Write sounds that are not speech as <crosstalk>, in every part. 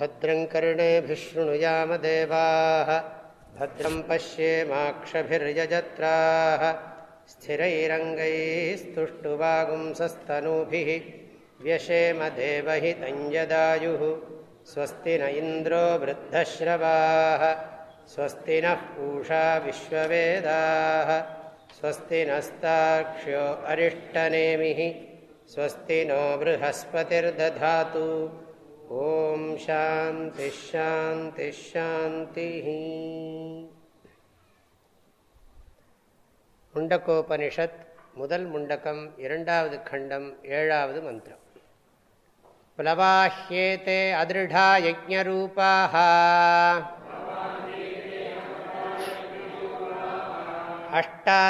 भद्रं कर्णेभिशृणुयामदेवाः भद्रं पश्येमाक्षभिर्यजत्राः। स्थिरैरङ्गैस्तुष्टुवागुंसस्तनूभिः व्यशेमदेवहितञ्जदायुः स्वस्ति न इन्द्रो वृद्धश्रवाः। स्वस्ति नः पूषा विश्ववेदाः। स्वस्ति नस्ताक्ष्यो अरिष्टनेमिः। स्वस्ति नो बृहस्पतिर्दधातु ॐ शान्तिश्शान्तिश्शान्तिः முண்டக்கோபனிஷத் முதல் முண்டக்கம் இரண்டாவது खण्डम् ஏழாவது மந்திரம் प्लवाह्येते अदृढा यज्ञरूपाः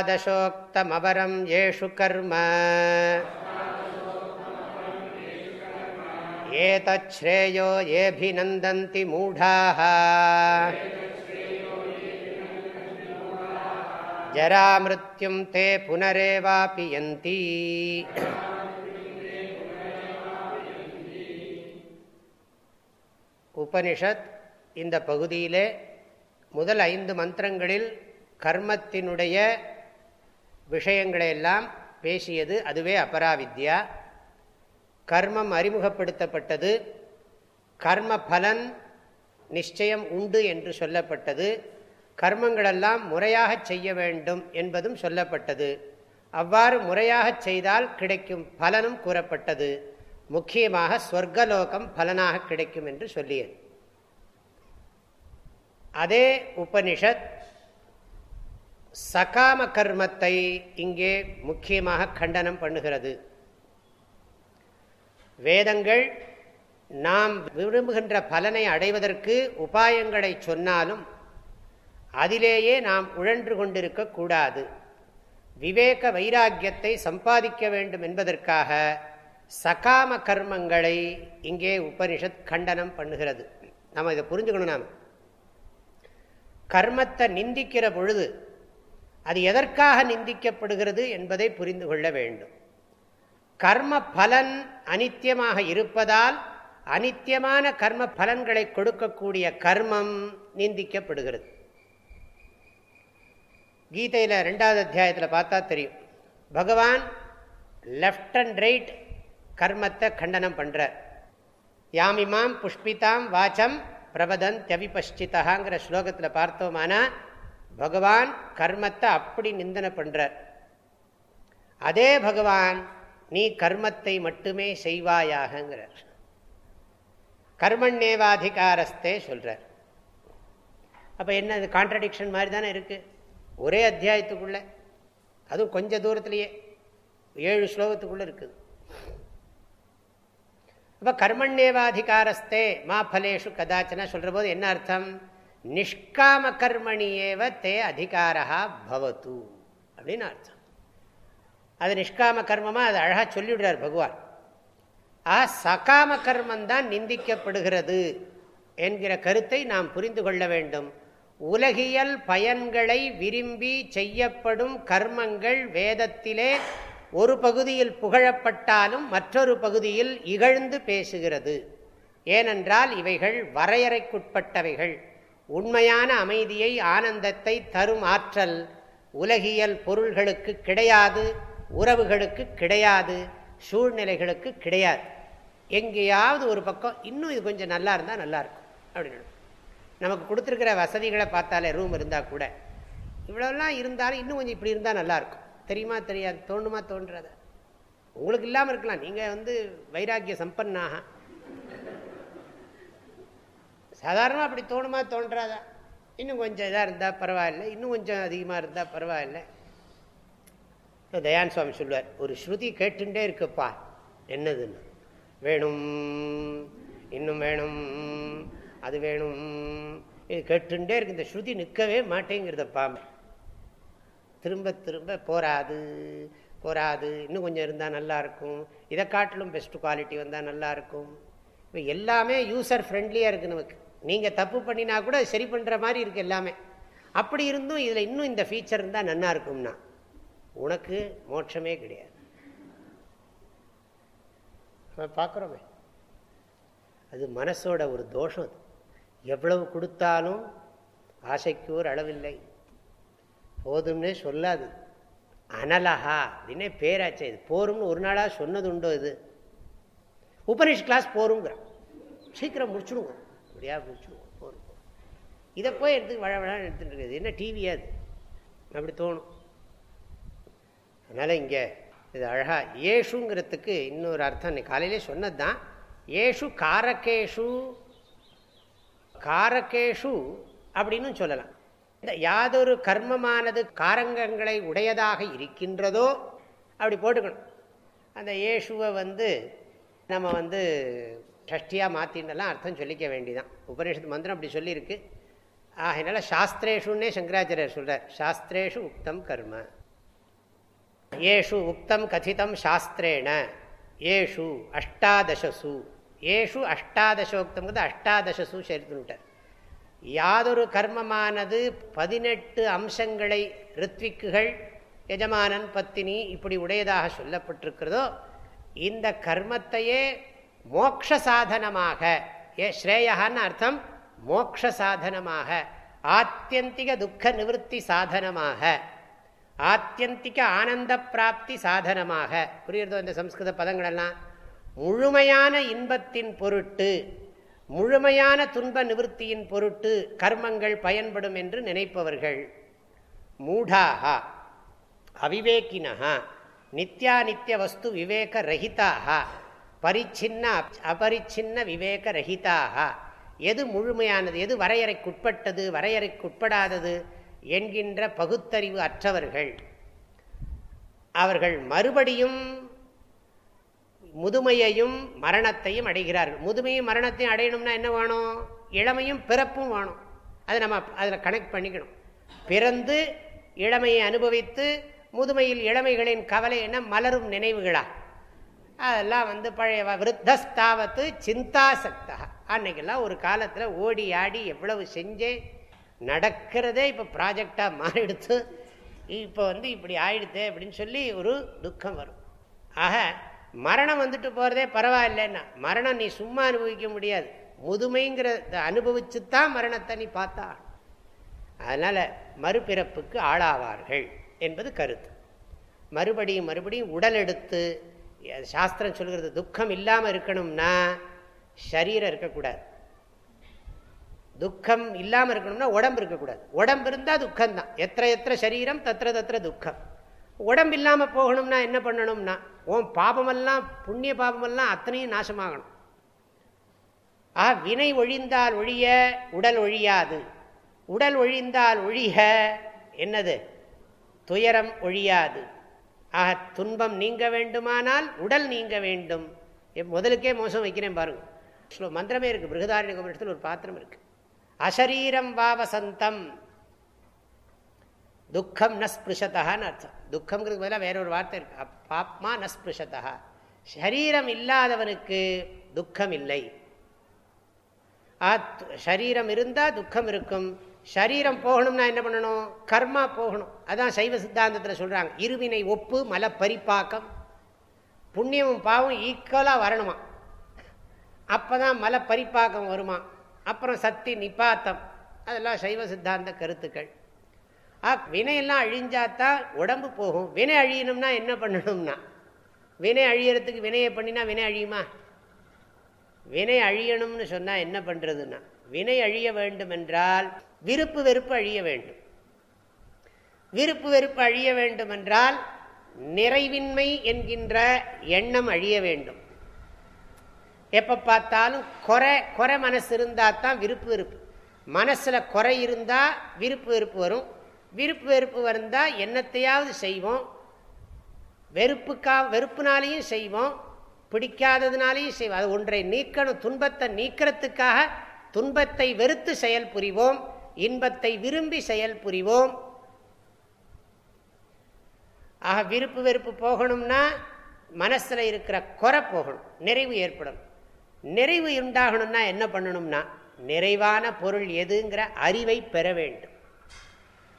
अष्टादशोक्तमवरं येषु कर्म ஏதேயோ ஏபிநந்தி மூடாக ஜராமிருத்யும் தே புனரேவாபியந்தி உபனிஷத் இந்த பகுதியிலே முதல் ஐந்து மந்திரங்களில் கர்மத்தினுடைய விஷயங்களையெல்லாம் பேசியது அதுவே அபராவித்யா. கர்மம் அறிமுகப்படுத்தப்பட்டது. கர்ம பலன் நிச்சயம் உண்டு என்று சொல்லப்பட்டது. கர்மங்களெல்லாம் முறையாக செய்ய வேண்டும் என்பதும் சொல்லப்பட்டது. அவ்வாறு முறையாக செய்தால் கிடைக்கும் பலனும் கூறப்பட்டது. முக்கியமாக ஸ்வர்கலோகம் பலனாக கிடைக்கும் என்று சொல்லியது. அதே உபனிஷத் சகாம கர்மத்தை இங்கே முக்கியமாக கண்டனம் பண்ணுகிறது. வேதங்கள் நாம் விரும்புகின்ற பலனை அடைவதற்கு உபாயங்களை சொன்னாலும் அதிலேயே நாம் உழன்று கொண்டிருக்கக்கூடாது விவேக வைராக்கியத்தை சம்பாதிக்க வேண்டும் என்பதற்காக சகாம கர்மங்களை இங்கே உபனிஷத் கண்டனம் பண்ணுகிறது. நம்ம இதை புரிஞ்சுக்கணும் நாம். கர்மத்தை நிந்திக்கிற பொழுது அது எதற்காக நிந்திக்கப்படுகிறது என்பதை புரிந்து கொள்ள வேண்டும். கர்ம பலன் அனித்தியமாக இருப்பதால் அனித்தியமான கர்ம பலன்களை கொடுக்கக்கூடிய கர்மம் நிந்திக்கப்படுகிறது. கீதையில் ரெண்டாவது அத்தியாயத்தில் பார்த்தா தெரியும். பகவான் லெஃப்ட் அண்ட் ரைட் கர்மத்தை கண்டனம் பண்ணுறார் யாமிமாம் புஷ்பிதாம் வாச்சம் பிரபதன் தவிபஷ்டிதாங்கிற ஸ்லோகத்தில் பார்த்தோமானா பகவான் கர்மத்தை அப்படி நிந்தனை பண்ணுறார் அதே பகவான் நீ கர்மத்தை மட்டுமே செய்வாயாகங்கிறார் கர்மண்ணேவாதிகாரஸ்தே சொல்கிறார் அப்போ என்ன அது கான்ட்ரடிக்ஷன் மாதிரி தானே இருக்குது ஒரே அத்தியாயத்துக்குள்ளே. அதுவும் கொஞ்ச தூரத்துலேயே. ஏழு ஸ்லோகத்துக்குள்ளே இருக்குது. அப்போ கர்மண்ணேவாதிகாரஸ்தே மா பலேஷு கதாச்சனா சொல்கிற போது என்ன அர்த்தம்? நிஷ்காம கர்மணியேவ தே அதிகாரா பவத்து. அப்படின்னு அர்த்தம். அது நிஷ்காம கர்மமாக அது அழகாக சொல்லிவிடுறார் பகவான். ஆ சகாம கர்மம் தான் நிந்திக்கப்படுகிறது என்கிற கருத்தை நாம் புரிந்து கொள்ள வேண்டும். உலகியல் பயன்களை விரும்பி செய்யப்படும் கர்மங்கள் வேதத்திலே ஒரு பகுதியில் புகழப்பட்டாலும் மற்றொரு பகுதியில் இகழ்ந்து பேசுகிறது. ஏனென்றால் இவைகள் வரையறைக்குட்பட்டவைகள். உண்மையான அமைதியை ஆனந்தத்தை தரும் ஆற்றல் உலகியல் பொருள்களுக்கு கிடையாது. உறவுகளுக்கு கிடையாது சூழ்நிலைகளுக்கு கிடையாது. எங்கேயாவது ஒரு பக்கம் இன்னும் இது கொஞ்சம் நல்லா இருந்தால் நல்லாயிருக்கும் அப்படின்னு நமக்கு கொடுத்துருக்கிற வசதிகளை பார்த்தாலே ரூம் இருந்தால் கூட. இவ்வளோலாம் இருந்தாலும் இன்னும் கொஞ்சம் இப்படி இருந்தால் நல்லாயிருக்கும் தெரியுமா தெரியாது தோணுமா தோன்றத. உங்களுக்கு இல்லாமல் இருக்கலாம். நீங்கள் வந்து வைராக்கிய சம்பன்னாக. சாதாரணமாக அப்படி தோணுமா தோன்றாதா? இன்னும் கொஞ்சம் இதாக இருந்தால் பரவாயில்ல. இன்னும் கொஞ்சம் அதிகமாக இருந்தால் பரவாயில்ல. தயான் சுவாமி சொல்லுவார் ஒரு ஸ்ருதி கேட்டுட்டே இருக்குப்பா என்னதுன்னு? வேணும் இன்னும் வேணும் அது வேணும். இது கேட்டுட்டே இருக்கு இந்த ஸ்ருதி நிற்கவே மாட்டேங்கிறதப்பா. திரும்ப திரும்ப போராது போராது இன்னும் கொஞ்சம் இருந்தால் நல்லாயிருக்கும் இதை காட்டிலும் பெஸ்ட் குவாலிட்டி வந்தால் நல்லாயிருக்கும் இப்போ எல்லாமே யூசர் ஃப்ரெண்ட்லியாக இருக்குது நமக்கு. நீங்கள் தப்பு பண்ணினா கூட சரி பண்ணுற மாதிரி இருக்குது எல்லாமே. அப்படி இருந்தும் இதில் இன்னும் இந்த ஃபீச்சர் இருந்தால் நல்லா இருக்கும்னா உனக்கு மோட்சமே கிடையாது. பார்க்குறோமே. அது மனசோட ஒரு தோஷம் அது. எவ்வளவு கொடுத்தாலும் ஆசைக்கு ஒரு அளவில்லை. போதும்னே சொல்லாது. அனலஹா அப்படின்னே பேராச்சே. இது போரும்னு ஒரு நாளாக சொன்னது உண்டோ இது? உபனிஷ் கிளாஸ் போருங்கிறான் சீக்கிரம் முடிச்சுடுவோம் அப்படியா முடிச்சுடுவோம் போரும் இதை போய் எடுத்து வழ வழ எடுத்துட்டு இருக்குது. என்ன டிவியா அது? அப்படி தோணும். அதனால் இங்கே இது அழகாக ஏஷுங்கிறதுக்கு இன்னொரு அர்த்தம். நீ காலையிலே சொன்னது தான் ஏஷு காரகேஷு காரகேஷு அப்படின்னு சொல்லலாம். இந்த யாதொரு கர்மமானது காரங்கங்களை உடையதாக இருக்கின்றதோ அப்படி போட்டுக்கணும். அந்த ஏஷுவை வந்து நம்ம வந்து ஷஷ்டியாக மாற்றினெல்லாம் அர்த்தம் சொல்லிக்க வேண்டிதான். உபநிஷத்து மந்திரம் அப்படி சொல்லியிருக்கு. ஆகையினால சாஸ்திரேஷுன்னே சங்கராச்சாரியர் சொல்கிறார் சாஸ்திரேஷு உக்தம் கர்ம. ஏஷு உக்தம் கதிதம் சாஸ்திரேண. ஏஷு அஷ்டாதசசு. ஏஷு அஷ்டாதசோக்தம்ங்கிறது அஷ்டாதசசு சேர்த்துட்டார் யாதொரு கர்மமானது பதினெட்டு அம்சங்களை ரித்விக்குகள் எஜமானன் பத்தினி இப்படி உடையதாக சொல்லப்பட்டிருக்கிறதோ இந்த கர்மத்தையே மோக்ஷ சாதனமாக ஏ ஸ்ரேயான்னு அர்த்தம் மோக்ஷ சாதனமாக ஆத்தியந்திக துக்க நிவர்த்தி சாதனமாக ஆத்தியந்திக ஆனந்த பிராப்தி சாதனமாக. புரியுறதோ இந்த சம்ஸ்கிருத பதங்களெல்லாம்? முழுமையான இன்பத்தின் பொருட்டு முழுமையான துன்ப நிவர்த்தியின் பொருட்டு கர்மங்கள் பயன்படும் என்று நினைப்பவர்கள். மூடாக அவிவேக்கினா நித்யாநித்திய வஸ்து விவேக ரஹிதாக பரிச்சின்ன அபரிச்சின்ன விவேக ரஹிதாக எது முழுமையானது? எது வரையறைக்குட்பட்டது? வரையறைக்குட்படாதது? என்கின்ற பகுத்தறிவு அற்றவர்கள். அவர்கள் மறுபடியும் முதுமையையும் மரணத்தையும் அடைகிறார்கள். முதுமையும் மரணத்தையும் அடையணும்னா என்ன வேணும்? இளமையும் பிறப்பும் வேணும். அதை நம்ம அதில் கனெக்ட் பண்ணிக்கணும். பிறந்து இளமையை அனுபவித்து முதுமையில் இளமைகளின் கவலை என்ன? மலரும் நினைவுகளா? அதெல்லாம் வந்து பழைய விருத்தஸ்தாவத்து சிந்தாசக்தா. அன்னைக்கெல்லாம் ஒரு காலத்தில் ஓடி ஆடி எவ்வளவு செஞ்சேன் நடக்கிறதே இப்போ ப்ராஜெக்டாக மாறிடுத்து இப்போ வந்து இப்படி ஆயிடுத்து அப்படின்னு சொல்லி ஒரு துக்கம் வரும். ஆக மரணம் வந்துட்டு போகிறதே பரவாயில்லைன்னா மரணம் நீ சும்மா அனுபவிக்க முடியாது. முதுமைங்கிறத அனுபவிச்சுத்தான் மரணத்தை நீ பார்த்தா. அதனால் மறுபிறப்புக்கு ஆளாவார்கள் என்பது கருத்து. மறுபடியும் மறுபடியும் உடல் எடுத்து சாஸ்திரம் சொல்கிறது துக்கம் இல்லாமல் இருக்கணும்னா சரீரம் இருக்கக்கூடாது. துக்கம் இல்லாமல் இருக்கணும்னா உடம்பு இருக்கக்கூடாது. உடம்பு இருந்தால் துக்கம்தான். எத்த எத்த சரீரம் தத்திர தத்திர துக்கம். உடம்பு இல்லாமல் போகணும்னா என்ன பண்ணணும்னா ஓம் பாபமெல்லாம் புண்ணிய பாபமெல்லாம் அத்தனையும் நாசமாகணும். ஆ வினை ஒழிந்தால் ஒழிய உடல் ஒழியாது. உடல் ஒழிந்தால் ஒழிக என்னது? துயரம் ஒழியாது. ஆக துன்பம் நீங்க வேண்டுமானால் உடல் நீங்க வேண்டும். முதலுக்கே மோசம் வைக்கிறேன் பாருங்க. மந்திரமே இருக்குது பிருகதாரணி உபனிஷத்தில் ஒரு பாத்திரம் இருக்குது அசரீரம் வாவசந்தம் துக்கம் ந அர்த்தம். துக்கம்ங்கிறது பதிலாக வேற ஒரு வார்த்தை இருக்கு. பாப்மா ந ஸ்பிருஷத்தா சரீரம் இல்லாதவனுக்கு துக்கம் இல்லை. சரீரம் இருந்தால் துக்கம் இருக்கும். சரீரம் போகணும்னா என்ன பண்ணணும்? கர்மா போகணும். அதான் சைவ சித்தாந்தத்தில் சொல்கிறாங்க இருவினை ஒப்பு மல பரிப்பாக்கம் புண்ணியமும் பாவம் ஈக்குவலாக வரணுமா? அப்போ தான் மல பரிப்பாக்கம் வருமா? அப்புறம் சக்தி நிபாத்தம். அதெல்லாம் சைவ சித்தாந்த கருத்துக்கள். ஆ வினையெல்லாம் அழிஞ்சாதான் உடம்பு போகும். வினை அழியணும்னா என்ன பண்ணணும்னா? வினை அழியறதுக்கு வினையை பண்ணினா வினை அழியுமா? வினை அழியணும்னு சொன்னால் என்ன பண்ணுறதுன்னா வினை அழிய வேண்டும் என்றால் விருப்பு வெறுப்பு அழிய வேண்டும். விருப்பு வெறுப்பு அழிய வேண்டும் என்றால் நிறைவின்மை என்கின்ற எண்ணம் அழிய வேண்டும். எப்போ பார்த்தாலும் குறை குறை மனசு இருந்தால் தான் விருப்பு வெறுப்பு. மனசில் குறை இருந்தால் விருப்பு வெறுப்பு வரும். விருப்பு வெறுப்பு வந்தால் என்னத்தையாவது செய்வோம். வெறுப்புக்கா வெறுப்புனாலையும் செய்வோம். பிடிக்காததுனாலையும் செய்வோம். அது ஒன்றை நீக்கணும். துன்பத்தை நீக்கிறதுக்காக துன்பத்தை வெறுத்து செயல் புரிவோம். இன்பத்தை விரும்பி செயல் புரிவோம். ஆக விருப்பு வெறுப்பு போகணும்னா மனசில் இருக்கிற குறை போகணும். நிறைவு ஏற்படணும் நிறைவு உண்டாகணும்னா என்ன பண்ணணும்னா நிறைவான பொருள் எதுங்கிற அறிவை பெற வேண்டும்.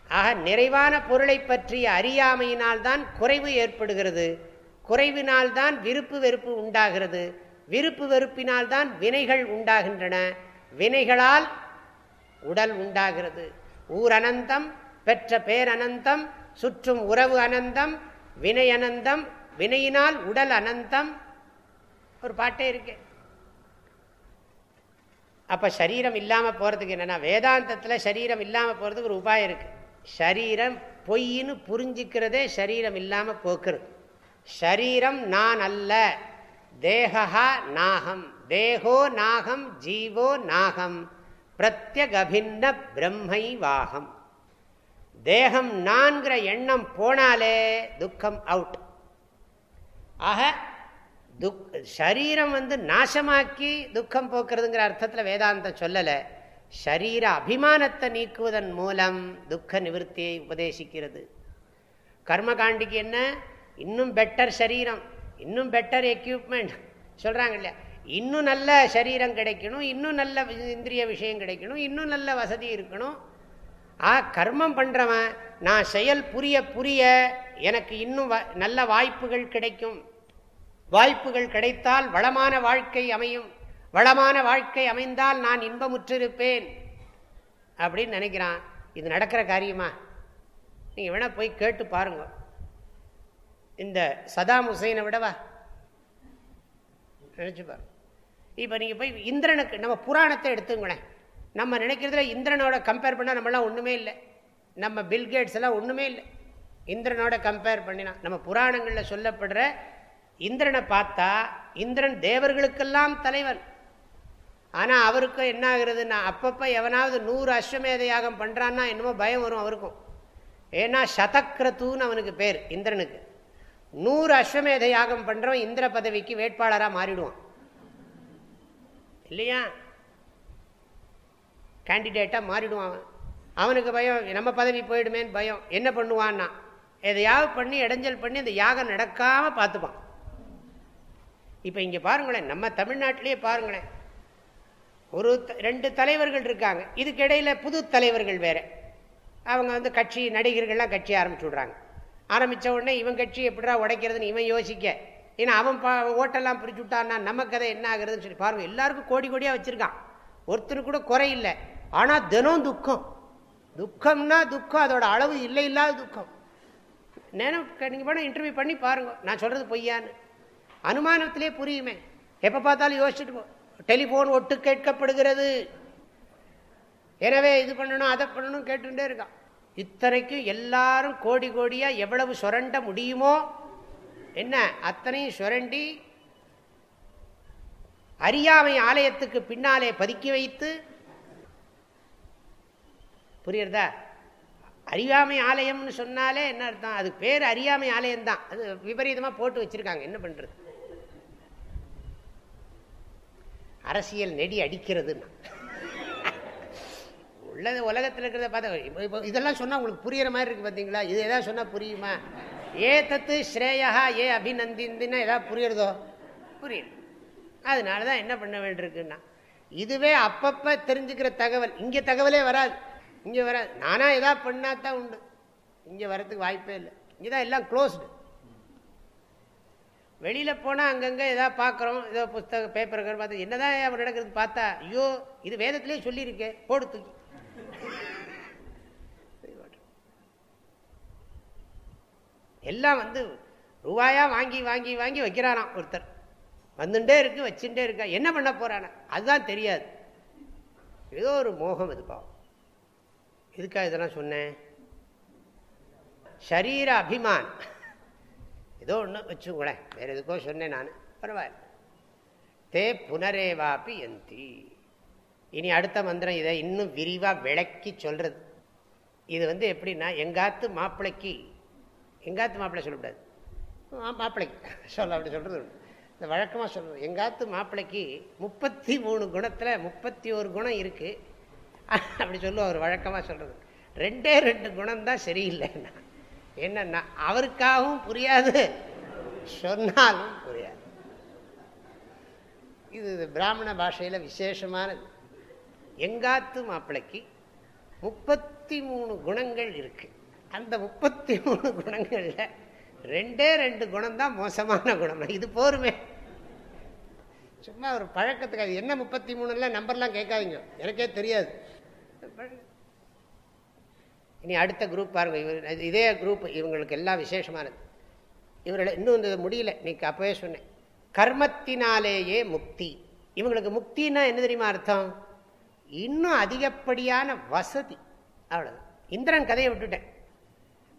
ஆக நிறைவான பொருளை பற்றிய அறியாமையினால்தான் குறைவு ஏற்படுகிறது. குறைவினால்தான் விருப்பு வெறுப்பு உண்டாகிறது. விருப்பு வெறுப்பினால் தான் வினைகள் உண்டாகின்றன. வினைகளால் உடல் உண்டாகிறது. ஊர் அனந்தம் பெற்ற பேர் அனந்தம் சுற்றும் உறவு அனந்தம் வினை அனந்தம் வினையினால் உடல் அனந்தம். ஒரு பாட்டே இருக்கேன் அப்போ சரீரம் இல்லாமல் போகிறதுக்கு என்னென்னா வேதாந்தத்தில் சரீரம் இல்லாமல் போகிறதுக்கு ஒரு உபாயம் இருக்குது சரீரம் பொய்ன்னு புரிஞ்சுக்கிறதே சரீரம் இல்லாமல் போக்குறது. ஷரீரம் நான் அல்ல. தேகா நாகம். தேகோ நாகம் ஜீவோ நாகம். பிரத்யகபின்ன பிரம்மை வாகம். தேகம் நான்கிற எண்ணம் போனாலே துக்கம் அவுட் ஆக துக் சரீரம் வந்து நாசமாக்கி துக்கம் போக்குறதுங்கிற அர்த்தத்தில் வேதாந்தம் சொல்லலை. ஷரீர அபிமானத்தை நீக்குவதன் மூலம் துக்க நிவர்த்தியை உபதேசிக்கிறது. கர்மகாண்டிக்கு என்ன? இன்னும் பெட்டர் சரீரம் இன்னும் பெட்டர் எக்யூப்மெண்ட் சொல்கிறாங்க இல்லையா? இன்னும் நல்ல சரீரம் கிடைக்கணும் இன்னும் நல்ல இந்திரிய விஷயம் கிடைக்கணும் இன்னும் நல்ல வசதி இருக்கணும். ஆ கர்மம் பண்ணுறவன் நான் செயல் புரிய புரிய எனக்கு இன்னும் நல்ல வாய்ப்புகள் கிடைக்கும். வாய்ப்புகள் கிடைத்தால் வளமான வாழ்க்கை அமையும். வளமான வாழ்க்கை அமைந்தால் நான் இன்பமுற்றிருப்பேன். அப்படின்னு நினைக்கிறான். இது நடக்கிற காரியமா? நீங்கள் வேணால் போய் கேட்டு பாருங்க. இந்த சதாம் ஹுசைனை விடவா? நினச்சி பாருங்க. இப்போ நீங்கள் போய் இந்திரனுக்கு நம்ம புராணத்தை எடுத்துங்களேன். நம்ம நினைக்கிறதுல இந்திரனோட கம்பேர் பண்ணால் நம்மளாம் ஒன்றுமே இல்லை. நம்ம பில்கேட்ஸ் எல்லாம் ஒன்றுமே இல்லை. இந்திரனோட கம்பேர் பண்ணினா நம்ம புராணங்களில் சொல்லப்படுற இந்திரனை பார்த்தா இந்திரன் தேவர்களுக்கெல்லாம் தலைவன். ஆனால் அவருக்கும் என்ன ஆகுறதுன்னா அப்பப்போ எவனாவது நூறு அஸ்வமேத யாகம் பண்ணுறான்னா என்னமோ பயம் வரும் அவருக்கும். ஏன்னா சதக்ரத்துன்னு அவனுக்கு பேர் இந்திரனுக்கு. நூறு அஸ்வமேத யாகம் பண்ணுறவன் இந்திர பதவிக்கு வேட்பாளராக மாறிடுவான். இல்லையா? கேண்டிடேட்டாக மாறிடுவான் அவன். அவனுக்கு பயம் நம்ம பதவி போயிடுமேன்னு பயம். என்ன பண்ணுவான்னா எதையாவது பண்ணி இடைஞ்சல் பண்ணி அந்த யாகம் நடக்காமல் பார்த்துப்பான். இப்போ இங்கே பாருங்களேன் நம்ம தமிழ்நாட்டிலே பாருங்களேன். ஒரு ரெண்டு தலைவர்கள் இருக்காங்க. இதுக்கு புது தலைவர்கள் வேறு. அவங்க வந்து கட்சி நடிகர்கள்லாம் கட்சி ஆரம்பிச்சு விட்றாங்க ஆரம்பித்த உடனே இவன் கட்சி எப்படிடா உடைக்கிறதுன்னு இவன் யோசிக்க. ஏன்னா அவன் பா ஓட்டெல்லாம் பிரிச்சு விட்டான்னா நம்ம கதை என்ன ஆகுறதுன்னு சொல்லி பாருங்கள் எல்லாருக்கும் கோடி கோடியாக வச்சுருக்கான். ஒருத்தர் கூட குறையில்லை ஆனால் தினம் துக்கம். துக்கம்னா துக்கம் அதோட அளவு இல்லை இல்லாத துக்கம். நேரம் நீங்கள் போனால் இன்டர்வியூ பண்ணி பாருங்கள் நான் சொல்கிறது பொய்யான்னு. அனுமானத்திலே புரியுமே. எப்போ பார்த்தாலும் யோசிச்சுட்டு டெலிஃபோன் ஒட்டு கேட்கப்படுகிறது. எனவே இது பண்ணணும் அதை பண்ணணும் கேட்டுட்டே இருக்கான். இத்தனைக்கும் எல்லாரும் கோடி கோடியாக எவ்வளவு சுரண்ட முடியுமோ? என்ன? அத்தனையும் சுரண்டி அறியாமை ஆலயத்துக்கு பின்னாலே பதுக்கி வைத்து புரியுறதா? அறியாமை ஆலயம்னு சொன்னாலே என்ன அர்த்தம்? அது பேர் அறியாமை ஆலயம் தான் அது விபரீதமாக போட்டு வச்சிருக்காங்க. என்ன பண்ணுறது அரசியல் நெடி அடிக்கிறதுன்னா. உள்ளது உலகத்தில் இருக்கிறத பார்த்தா இதெல்லாம் சொன்னால் உங்களுக்கு புரியுற மாதிரி இருக்குது பார்த்தீங்களா இது எதாவது சொன்னால் புரியுமா? ஏ தத்து ஸ்ரேயா ஏ அபிநந்தின்னா எதாவது புரியுறதோ? புரியுது. அதனால தான் என்ன பண்ண வேண்டியிருக்குன்னா இதுவே அப்பப்போ தெரிஞ்சுக்கிற தகவல். இங்கே தகவலே வராது. இங்கே வராது. நானாக எதாவது பண்ணால் தான் உண்டு. இங்கே வரத்துக்கு வாய்ப்பே இல்லை. இங்கே தான் எல்லாம் க்ளோஸ்டு வெளியில் போனால் அங்கங்கே எதாவது பார்க்குறோம் ஏதோ புஸ்தக பேப்பர்கள் பார்த்து என்னதான் அவர் நடக்கிறது பார்த்தா ஐயோ இது வேதத்திலே சொல்லியிருக்கேன் போடு தூக்கி. எல்லாம் வந்து ரூபாயா வாங்கி வாங்கி வாங்கி வைக்கிறாராம் ஒருத்தர். வந்துட்டே இருக்கு வச்சுட்டே இருக்கா என்ன பண்ண போறான? அதுதான் தெரியாது. ஏதோ ஒரு மோகம் இது பாவம். இதுக்காக இதெல்லாம் சொன்னேன்? ஷரீர அபிமான். ஏதோ ஒன்று வச்சுக்கூடேன் வேறு எதுக்கோ சொன்னேன் நான். பரவாயில்ல. தே புனரேவாப்பி எந்தி இனி அடுத்த மந்திரம் இதை இன்னும் விரிவாக விளக்கி சொல்கிறது இது வந்து எப்படின்னா எங்காத்து மாப்பிளைக்கு எங்காத்து மாப்பிள்ளை சொல்லக்கூடாது. மாப்பிள்ளைக்கு சொல்ல அப்படி சொல்கிறது இந்த வழக்கமாக சொல்கிறது எங்காத்து மாப்பிள்ளைக்கு முப்பத்தி மூணு குணத்தில் முப்பத்தி ஒரு குணம் இருக்குது அப்படி சொல்லுவோம் அவர் வழக்கமாக சொல்கிறது ரெண்டே ரெண்டு குணம் தான் சரியில்லைன்னா. என்னன்னா அவருக்காகவும் புரியாது சொன்னாலும் புரியாது. இது பிராமண பாஷையில் விசேஷமானது. எங்காத்து மாப்பிள்ளைக்கு முப்பத்தி மூணு குணங்கள் இருக்கு. அந்த முப்பத்தி மூணு குணங்களில் ரெண்டே ரெண்டு குணம்தான் மோசமான குணம். இது போருமே. சும்மா ஒரு பழக்கத்துக்கு அது என்ன முப்பத்தி மூணுல நம்பர்லாம் கேட்காதீங்க. எனக்கே தெரியாது. இனி அடுத்த குரூப் பாருங்க இவர் இதே குரூப் இவங்களுக்கு எல்லாம் விசேஷமானது. இவர்களை இன்னும் இந்த முடியல நீக்கு அப்பவே சொன்னேன். கர்மத்தினாலேயே முக்தி. இவங்களுக்கு முக்தின்னா என்ன தெரியுமா அர்த்தம்? இன்னும் அதிகப்படியான வசதி. அவ்வளவு இந்திரன் கதையை விட்டுட்டேன்.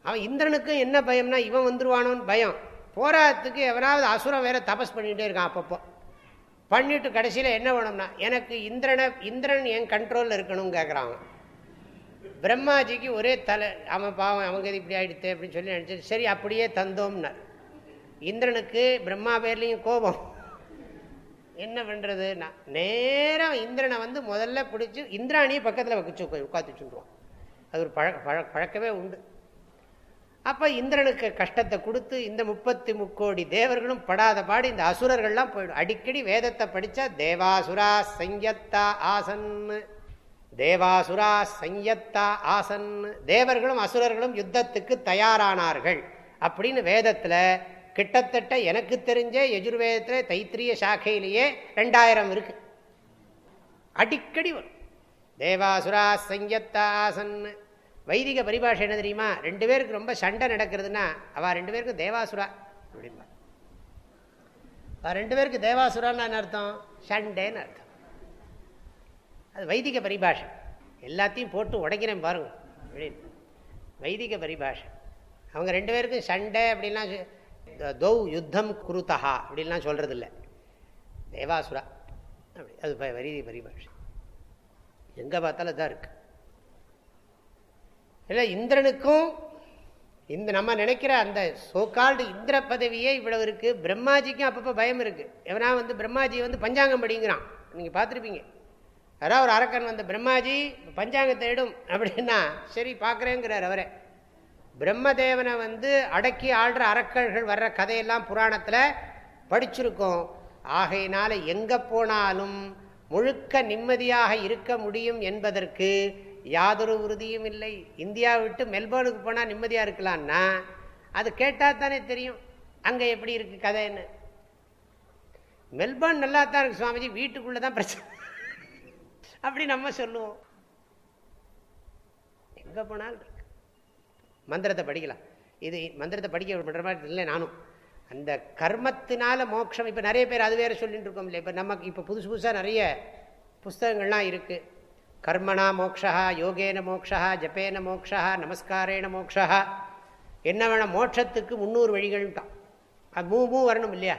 அவன் இந்திரனுக்கும் என்ன பயம்னா இவன் வந்துருவானோன்னு பயம். போராட்டத்துக்கு எவனாவது அசுரம் வேற தபஸ் பண்ணிகிட்டே இருக்கான் அப்பப்போ. பண்ணிட்டு கடைசியில் என்ன வேணும்னா எனக்கு இந்திரனை இந்திரன் என் கண்ட்ரோலில் இருக்கணும்னு கேட்குறான் அவன். பிரம்மாஜிக்கு ஒரே தலை அவன் பாவம் அவங்க இப்படி ஆயிடுத்து அப்படின்னு சொல்லி நினச்சி சரி அப்படியே தந்தோம்னார். இந்திரனுக்கு பிரம்மா பேர்லேயும் கோபம். என்ன பண்ணுறது நான் நேரம் இந்திரனை வந்து முதல்ல பிடிச்சி இந்திராணியை பக்கத்தில் வச்சு உட்காந்து வச்சுருவான். அது ஒரு பழக்க பழ பழக்கமே உண்டு. அப்போ இந்திரனுக்கு கஷ்டத்தை கொடுத்து இந்த முப்பத்தி முக்கோடி தேவர்களும் படாத பாடு இந்த அசுரர்கள்லாம் போயிடும். அடிக்கடி வேதத்தை படித்தா தேவாசுரா சங்கத்தா ஆசன்னு. தேவாசுரா சங்கத்தா ஆசன். தேவர்களும் அசுரர்களும் யுத்தத்துக்கு தயாரானார்கள். அப்படின்னு வேதத்தில் கிட்டத்தட்ட எனக்கு தெரிஞ்ச எஜுர்வேதத்தில் தைத்திரிய சாக்கையிலேயே ரெண்டாயிரம் இருக்கு. அடிக்கடி வரும். தேவாசுரா சங்கத்தா ஆசன். வைதிக பரிபாஷை என்ன தெரியுமா? ரெண்டு பேருக்கு ரொம்ப சண்டை நடக்கிறதுனா அவள் ரெண்டு பேருக்கும் தேவாசுரா அப்படின்பா ரெண்டு பேருக்கு தேவாசுரான்னு அர்த்தம்? சண்டைன்னு அர்த்தம். அது வைதிக பரிபாஷை. எல்லாத்தையும் போட்டு உடைக்கிறேன் பாருங்க அப்படின்னு. வைதிக பரிபாஷை. அவங்க ரெண்டு பேருக்கும் சண்டை அப்படின்லாம் தௌ யுத்தம் குருத்தா அப்படின்லாம் சொல்கிறது இல்லை தேவாசுரா. அப்படி அது வைதிக பரிபாஷை. எங்கே பார்த்தாலும் இதாக இருக்குது இல்லை இந்திரனுக்கும் இந்த நம்ம நினைக்கிற அந்த சோகால்டு இந்திர பதவியே இவ்வளவு இருக்குது பிரம்மாஜிக்கும் அப்பப்போ பயம் இருக்குது எவனா வந்து பிரம்மாஜி வந்து பஞ்சாங்கம் படிங்கிறான். நீங்கள் பார்த்துருப்பீங்க. அதாவது ஒரு அரக்கன் வந்து பிரம்மாஜி பஞ்சாங்கத்தை இடும். அப்படின்னா சரி பார்க்குறேங்கிறார் அவரே. பிரம்மதேவனை வந்து அடக்கி ஆள்ற அரக்கர்கள் வர்ற கதையெல்லாம் புராணத்தில் படிச்சிருக்கோம். ஆகையினால எங்கே போனாலும் முழுக்க நிம்மதியாக இருக்க முடியும் என்பதற்கு யாதொரு உறுதியும் இல்லை. இந்தியா விட்டு மெல்போர்னுக்கு போனால் நிம்மதியாக இருக்கலான்னா அது கேட்டால் தானே தெரியும். அங்கே எப்படி இருக்குது கதைன்னு. மெல்போர்ன் நல்லா தான் இருக்குது சுவாமிஜி. வீட்டுக்குள்ளே தான் பிரச்சனை. அப்படி நம்ம சொல்லுவோம். எங்கே போனாலும் இருக்கு. மந்திரத்தை படிக்கலாம். இது மந்திரத்தை படிக்க பண்ணுற மாதிரி இல்லை நானும். அந்த கர்மத்தினால மோட்சம் இப்போ நிறைய பேர் அது வேறு சொல்லிட்டு இருக்கோம் இல்லையா? இப்போ நமக்கு இப்போ புதுசு புதுசாக நிறைய புஸ்தகங்கள்லாம் இருக்குது கர்மணா மோக்ஷா யோகேன மோக்ஷா ஜப்பேன மோக்ஷா நமஸ்காரேன மோக்ஷா என்ன வேணும் மோட்சத்துக்கு முந்நூறு வழிகள்ட்டான் அது மூ மூ வரணும் இல்லையா?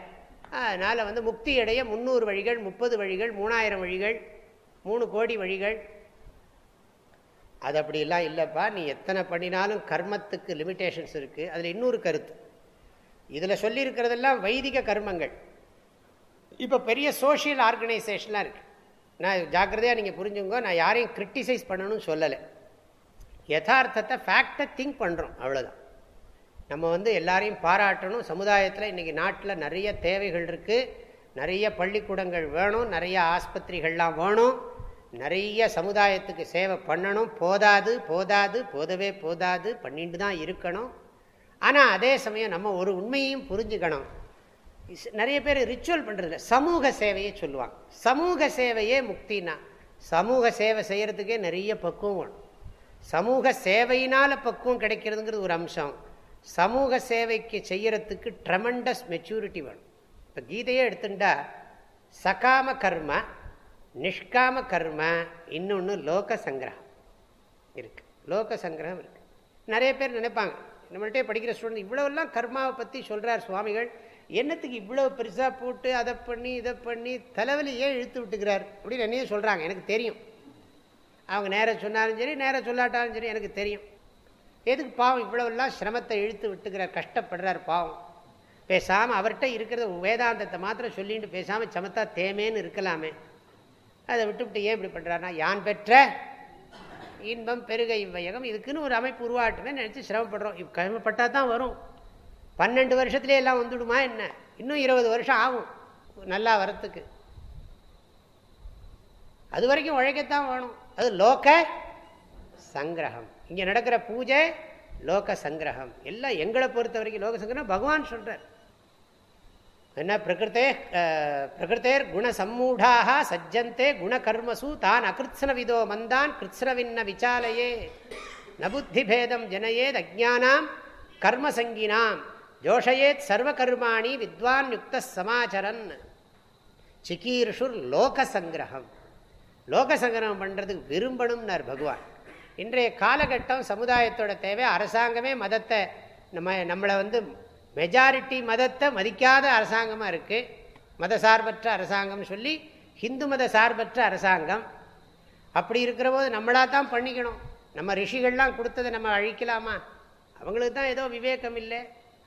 அதனால் வந்து முக்தி அடைய முந்நூறு வழிகள் முப்பது வழிகள் மூணாயிரம் வழிகள் மூணு கோடி வழிகள். அது அப்படிலாம் இல்லைப்பா. நீ எத்தனை பண்ணினாலும் கர்மத்துக்கு லிமிட்டேஷன்ஸ் இருக்குது அதில் இன்னொரு கருத்து. இதில் சொல்லியிருக்கிறதெல்லாம் வைதிக கர்மங்கள். இப்போ பெரிய சோஷியல் ஆர்கனைசேஷன்லாம் இருக்குது நான் ஜாக்கிரதையாக நீங்கள் புரிஞ்சுங்க. நான் யாரையும் கிரிட்டிசைஸ் பண்ணணும்னு சொல்லலை. யதார்த்தத்தை ஃபேக்டை திங்க் பண்ணுறோம் அவ்வளோதான் நம்ம வந்து எல்லாரையும் பாராட்டணும். சமுதாயத்தில் இன்றைக்கி நாட்டில் நிறைய தேவைகள் இருக்குது நிறைய பள்ளிக்கூடங்கள் வேணும். நிறைய ஆஸ்பத்திரிகள்லாம் வேணும். நிறைய சமுதாயத்துக்கு சேவை பண்ணணும். போதாது போதாது போதவே போதாது பண்ணிட்டு தான் இருக்கணும். ஆனால் அதே சமயம் நம்ம ஒரு உண்மையையும் புரிஞ்சுக்கணும். நிறைய பேர் ரிச்சுவல் பண்ணுறதில்ல சமூக சேவையை சொல்லுவாங்க. சமூக சேவையே முக்தினா சமூக சேவை செய்கிறதுக்கே நிறைய பக்குவம் வேணும் சமூக சேவையினால் பக்குவம் கிடைக்கிறதுங்கிறது ஒரு அம்சம். சமூக சேவைக்கு செய்கிறதுக்கு ட்ரமண்டஸ் மெச்சூரிட்டி வேணும். இப்போ கீதையே எடுத்துட்டா சகாம கர்ம நிஷ்காம கர்ம இன்னொன்று லோக சங்கிரகம் இருக்கு. லோக சங்கிரகம் இருக்கு. நிறைய பேர் நினைப்பாங்க நம்மள்டே படிக்கிற ஸ்டூடெண்ட் இவ்வளோலாம் கர்மாவை பற்றி சொல்கிறார் சுவாமிகள் என்னத்துக்கு இவ்வளோ பெருசாக போட்டு அதை பண்ணி இதை பண்ணி தலைவலி ஏன் இழுத்து விட்டுக்கிறார் அப்படின்னு என்னையும் சொல்கிறாங்க எனக்கு தெரியும். அவங்க நேரம் சொன்னாலும் சரி நேரம் சொல்லாட்டாலும் சரி எனக்கு தெரியும். எதுக்கு பாவம் இவ்வளோலாம் சிரமத்தை இழுத்து விட்டுக்கிறார் கஷ்டப்படுறார் பாவம். பேசாமல் அவர்கிட்ட இருக்கிறத வேதாந்தத்தை மாத்திரம் சொல்லிட்டு பேசாமல் சமத்தா தேமேன்னு இருக்கலாமே. அதை விட்டுவிட்டு ஏன் இப்படி பண்ணுறாருனா யான் பெற்ற இன்பம் பெருக இவ்வையகம். இதுக்குன்னு ஒரு அமைப்பு உருவாட்டுமே நினச்சி சிரமப்படுறோம். கஷ்டப்பட்டால் தான் வரும். பன்னெண்டு வருஷத்துலேயே எல்லாம் வந்துவிடுமா என்ன? இன்னும் இருபது வருஷம் ஆகும் நல்லா வரத்துக்கு அது வரைக்கும் உழைக்கத்தான் வேணும். அது லோக சங்கிரகம். இங்கே நடக்கிற பூஜை லோக சங்கிரகம். எல்லாம் எங்களை பொறுத்த வரைக்கும் லோக சங்கிரகம். பகவான் சொல்கிறார் என்ன பிரகிருத்தே பிரகிருத்தேர் குணசம்மூடாக சஜ்ஜந்தே குணகர்மசு தான் அகிருத்ஸ்ன விதோ மந்தான் கிருத்ஸ்னவின்ன விசாலையே. நபுத்திபேதம் ஜனயேத் அஜானாம் கர்மசங்கினாம். ஜோஷயேத் சர்வகர்மாணி வித்வான் யுக்த சமாச்சரன். சிக்கீர்ஷுர் லோகசங்கிரகம் லோகசங்கிரகம் பண்ணுறதுக்கு விரும்பணும்னார் பகவான். இன்றைய காலகட்டம் சமுதாயத்தோட தேவை அரசாங்கமே மதத்தை நம்ம நம்மளை வந்து மெஜாரிட்டி மதத்தை மதிக்காத அரசாங்கமாக இருக்குது மத சார்பற்ற அரசாங்கம்னு சொல்லி ஹிந்து மத சார்பற்ற அரசாங்கம். அப்படி இருக்கிற போது நம்மளாக தான் பண்ணிக்கணும். நம்ம ரிஷிகள்லாம் கொடுத்ததை நம்ம அழிக்கலாமா? அவங்களுக்கு தான் ஏதோ விவேகம் இல்லை.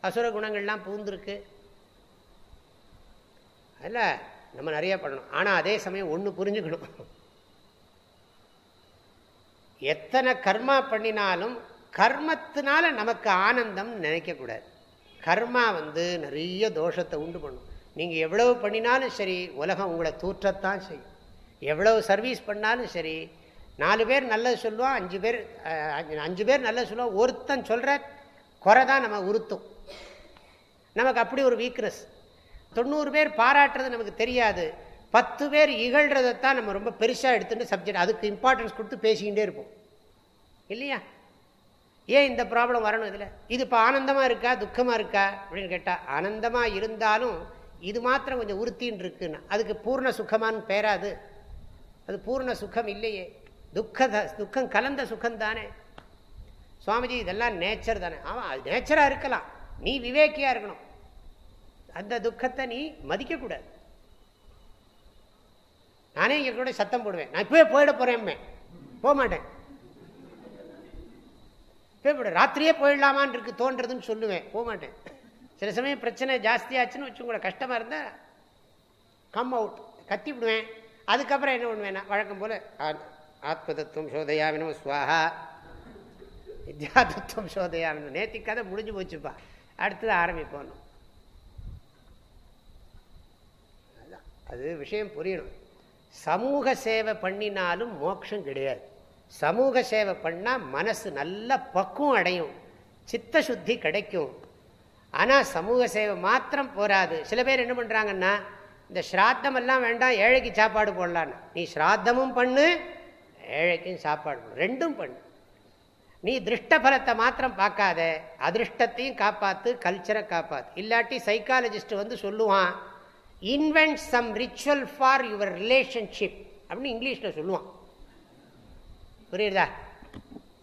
அசுர குணங்கள்லாம் பூந்துருக்கு. அதில் நம்ம நிறைய பண்ணணும். ஆனால் அதே சமயம் ஒன்று புரிஞ்சுக்கணும். எத்தனை கர்மா பண்ணினாலும் கர்மத்தினால நமக்கு ஆனந்தம் நினைக்கக்கூடாது. கர்மா வந்து நிறைய தோஷத்தை உண்டு பண்ணும். நீங்கள் எவ்வளவு பண்ணினாலும் சரி உலகம் உங்களை தூற்றத்தான் செய்யும். எவ்வளவு சர்வீஸ் பண்ணாலும் சரி நாலு பேர் நல்லது சொல்லுவான் அஞ்சு பேர் அஞ்சு பேர் நல்லது சொல்லுவான் ஒருத்தன் சொல்கிற குறை தான் நம்ம உறுத்தும். நமக்கு அப்படி ஒரு வீக்னஸ் தொண்ணூறு பேர் பாராட்டுறது நமக்கு தெரியாது. பத்து பேர் இகழ்றதைத்தான் நம்ம ரொம்ப பெருசாக எடுத்துகிட்டு சப்ஜெக்ட் அதுக்கு இம்பார்ட்டன்ஸ் கொடுத்து பேசிக்கிட்டே இருப்போம். இல்லையா? ஏன் இந்த ப்ராப்ளம் வரணும் இதில்? இது இப்போ ஆனந்தமாக இருக்கா? துக்கமாக இருக்கா? அப்படின்னு கேட்டால் ஆனந்தமாக இருந்தாலும் இது மாத்திரம் கொஞ்சம் உறுத்தின்னு இருக்குன்னு. அதுக்கு பூர்ண சுகமானு பேராது. அது பூர்ண சுகம் இல்லையே. துக்க துக்கம் கலந்த சுகம் தானே சுவாமிஜி இதெல்லாம் நேச்சர் தானே. ஆமாம் அது நேச்சராக இருக்கலாம். நீ விவேக்கியாக இருக்கணும். அந்த துக்கத்தை நீ மதிக்கக்கூடாது நானே இங்கே கூட சத்தம் போடுவேன். நான் இப்போவே போயிட போகிறேன் போக மாட்டேன். ராத்திரியே போயிடலாமான் இருக்கு தோன்றதுன்னு சொல்லுவேன். போக மாட்டேன் சில சமயம் பிரச்சனை ஜாஸ்தியாச்சுன்னு வச்சுக்கூட கஷ்டமாக இருந்தால் கம் அவுட் கத்தி விடுவேன். அதுக்கப்புறம் என்ன பண்ணுவேன் வழக்கம் போல் ஆத்மதத்துவம் சோதையாவினோ சுவாகா வித்யாதத்துவம் சோதையாவினோ நேத்தி கதை முடிஞ்சு போச்சுப்பா. அடுத்தது ஆரம்பிப்போம். அது விஷயம் புரியணும். சமூக சேவை பண்ணினாலும் மோட்சம் கிடையாது. சமூக சேவை பண்ணால் மனசு நல்ல பக்குவம் அடையும். சித்த சுத்தி கிடைக்கும். ஆனால் சமூக சேவை மாத்திரம் போராது சில பேர் என்ன பண்ணுறாங்கன்னா இந்த ஸ்ராத்தமெல்லாம் வேண்டாம் ஏழைக்கு சாப்பாடு போடலான்னு. நீ ஸ்ராத்தமும் பண்ணு ஏழைக்கும் சாப்பாடு போடு. ரெண்டும் பண்ணு. நீ திருஷ்ட பலத்தை மாத்திரம் பார்க்காத. அதிருஷ்டத்தையும் காப்பாற்று கல்ச்சரை காப்பாற்று இல்லாட்டி சைக்காலஜிஸ்ட் வந்து சொல்லுவான் invent some ritual for your relationship அப்படின்னு இங்கிலீஷில் சொல்லுவான். புரியுதா?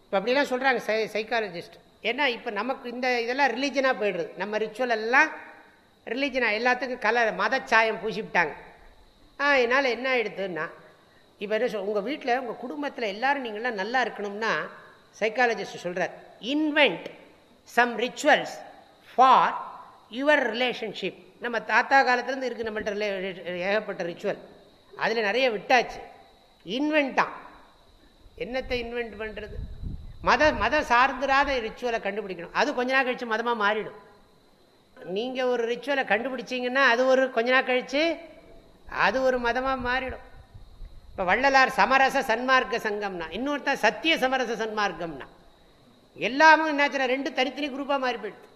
இப்போ அப்படிலாம் சொல்கிறாங்க சை சைக்காலஜிஸ்ட் ஏன்னா இப்போ நமக்கு இந்த இதெல்லாம் ரிலீஜனாக போயிடுது. நம்ம ரிச்சுவல் எல்லாம் ரிலீஜனாக எல்லாத்துக்கும் கலர் மதச்சாயம் பூசிவிட்டாங்க. ஆ என்னால் என்ன ஆகிடுதுன்னா இப்போ என்ன சொல் உங்கள் வீட்டில் உங்கள் குடும்பத்தில் எல்லோரும் நீங்களாம் நல்லா இருக்கணும்னா சைக்காலஜிஸ்ட் சொல்கிறார் invent some rituals for your relationship நம்ம தாத்தா காலத்துலேருந்து இருக்குது நம்மள்கிட்ட ஏகப்பட்ட ரிச்சுவல் அதில் நிறைய விட்டாச்சு. இன்வென்ட்டான் என்னத்தை இன்வென்ட் பண்ணுறது மத மதம் சார்ந்திராத ரிச்சுவலை கண்டுபிடிக்கணும். அது கொஞ்ச நாள் கழித்து மதமாக மாறிடும். நீங்கள் ஒரு ரிச்சுவலை கண்டுபிடிச்சிங்கன்னா அது ஒரு கொஞ்ச நாள் கழித்து அது ஒரு மதமாக மாறிடும். இப்போ வள்ளலார் சமரச சன்மார்க்க சங்கம்னா இன்னொருத்தன் சத்திய சமரச சன்மார்க்கம்னா எல்லாமும் என்னாச்சுன்னா ரெண்டு தனித்தனி குரூப்பாக மாறி போயிடுது.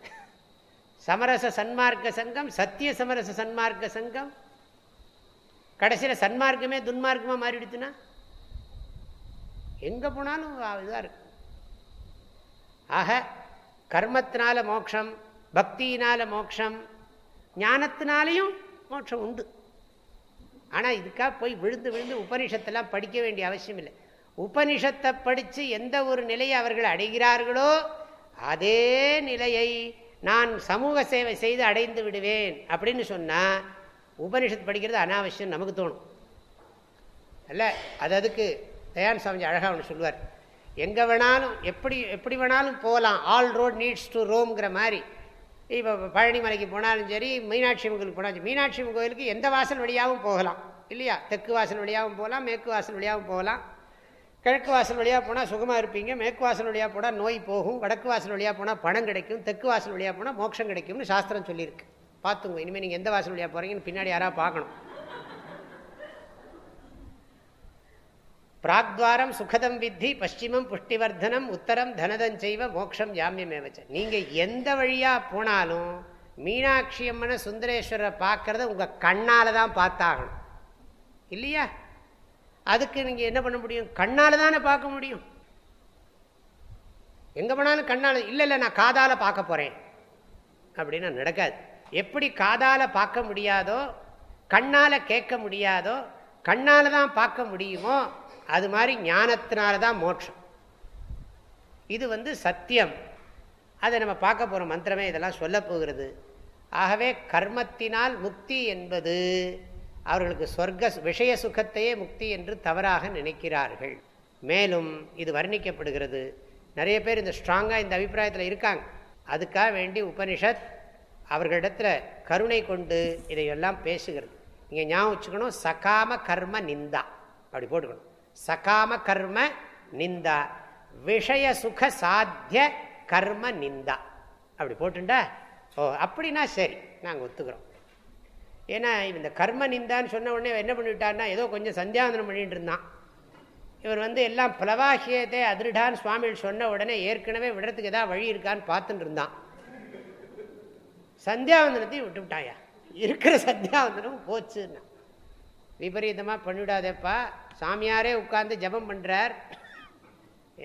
சமரச சன்மார்க்க சங்கம் சத்திய சமரச சன்மார்க்க சங்கம். கடைசியில் சன்மார்க்கமே துன்மார்க்கமாக மாறிடுச்சுன்னா எங்கே போனாலும் இதாக இருக்கு. ஆக கர்மத்தினால மோட்சம் பக்தியினால மோட்சம் ஞானத்தினாலேயும் மோட்சம் உண்டு. ஆனால் இதுக்காக போய் விழுந்து விழுந்து உபனிஷத்தெல்லாம் படிக்க வேண்டிய அவசியம் இல்லை. உபனிஷத்தை படித்து எந்த ஒரு நிலையை அவர்கள் அடைகிறார்களோ அதே நிலையை நான் சமூக சேவை செய்து அடைந்து விடுவேன் அப்படின்னு சொன்னால் உபனிஷத்து படிக்கிறது அனாவசியம் நமக்கு தோணும். அல்ல அது அதுக்கு தயான் சாமி அழகாக ஒன்று சொல்லுவார். எங்கே வேணாலும் எப்படி எப்படி வேணாலும் போகலாம். ஆல் ரோட் நீட்ஸ் டு ரோம்ங்கிற மாதிரி. இப்போ பழனி மலைக்கு போனாலும் சரி மீனாட்சி அம்மன் கோயிலுக்கு போனாலும் மீனாட்சி அம்மன் கோயிலுக்கு எந்த வாசல் வழியாகவும் போகலாம். இல்லையா? தெற்கு வாசல் வழியாகவும் போகலாம் மேற்கு வாசல் வழியாகவும் போகலாம். கிழக்கு வாசல் வழியாக போனால் சுகமாக இருப்பீங்க மேற்கு வாசல் வழியாக போனால் நோய் போகும் வடக்கு வாசல் வழியாக போனால் பணம் கிடைக்கும் தெற்கு வாசல் வழியாக போனால் மோட்சம் கிடைக்கும்னு சாஸ்திரம் சொல்லியிருக்கு. பார்த்துங்க இனிமேல் நீங்கள் எந்த வாசல் வழியாக போகிறீங்கன்னு பின்னாடி யாராவது பார்க்கணும். பிராக்வாரம் சுகதம் வித்தி பசிமம் புஷ்டிவர்தனம் உத்தரம் தனதஞ்செய்வ மோட்சம் யாமியமேவச்ச நீங்கள் எந்த வழியாக போனாலும் மீனாட்சி அம்மனை சுந்தரேஸ்வரரை பார்க்கறத உங்கள் கண்ணால் தான் பார்த்தாகணும். இல்லையா? அதுக்கு நீங்கள் என்ன பண்ண முடியும்? கண்ணால் தானே பார்க்க முடியும். எங்கே போனாலும் கண்ணால் இல்லை இல்லை நான் காதால் பார்க்க போகிறேன் அப்படின்னா நடக்காது. எப்படி காதால் பார்க்க முடியாதோ கண்ணால் கேட்க முடியாதோ கண்ணால் தான் பார்க்க முடியுமோ அது மாதிரி ஞானத்தினால தான் மோட்சம். இது வந்து சத்தியம். அதை நம்ம பார்க்க போகிற மந்திரமே இதெல்லாம் சொல்ல போகிறது. ஆகவே கர்மத்தினால் முக்தி என்பது அவர்களுக்கு சொர்க்க விஷய சுகத்தையே முக்தி என்று தவறாக நினைக்கிறார்கள். மேலும் இது வர்ணிக்கப்படுகிறது. நிறைய பேர் இந்த ஸ்ட்ராங்காக இந்த அபிப்பிராயத்தில் இருக்காங்க. அதுக்காக வேண்டி உபனிஷத் அவர்களிடத்தில் கருணை கொண்டு இதையெல்லாம் பேசுகிறது. இங்கே ஞாபகம் வச்சுக்கணும். சகாம கர்ம நிந்தா. அப்படி போட்டுக்கணும். சகாம கர்ம நிந்தா விஷய சுக சாத்திய கர்ம நிந்தா. அப்படி போட்டுண்டா? ஓ அப்படின்னா சரி நாங்கள் ஒத்துக்கிறோம். ஏன்னா இந்த கர்ம நிந்தான்னு சொன்ன உடனே என்ன பண்ணிவிட்டான்னா ஏதோ கொஞ்சம் சந்தியாவந்தனம் பண்ணிட்டு இருந்தான். இவர் வந்து எல்லாம் பிளவாகியத்தை அதிருடான்னு சுவாமிகள் சொன்ன உடனே ஏற்கனவே விடுறதுக்கு ஏதாவது வழி இருக்கான்னு பார்த்துட்டு இருந்தான். சந்தியாவந்தனத்தையும் விட்டு விட்டாயா இருக்கிற சந்தியாவந்தனம் போச்சுன்னா. விபரீதமாக பண்ணிவிடாதேப்பா. சாமியாரே உட்காந்து ஜபம் பண்ணுறார்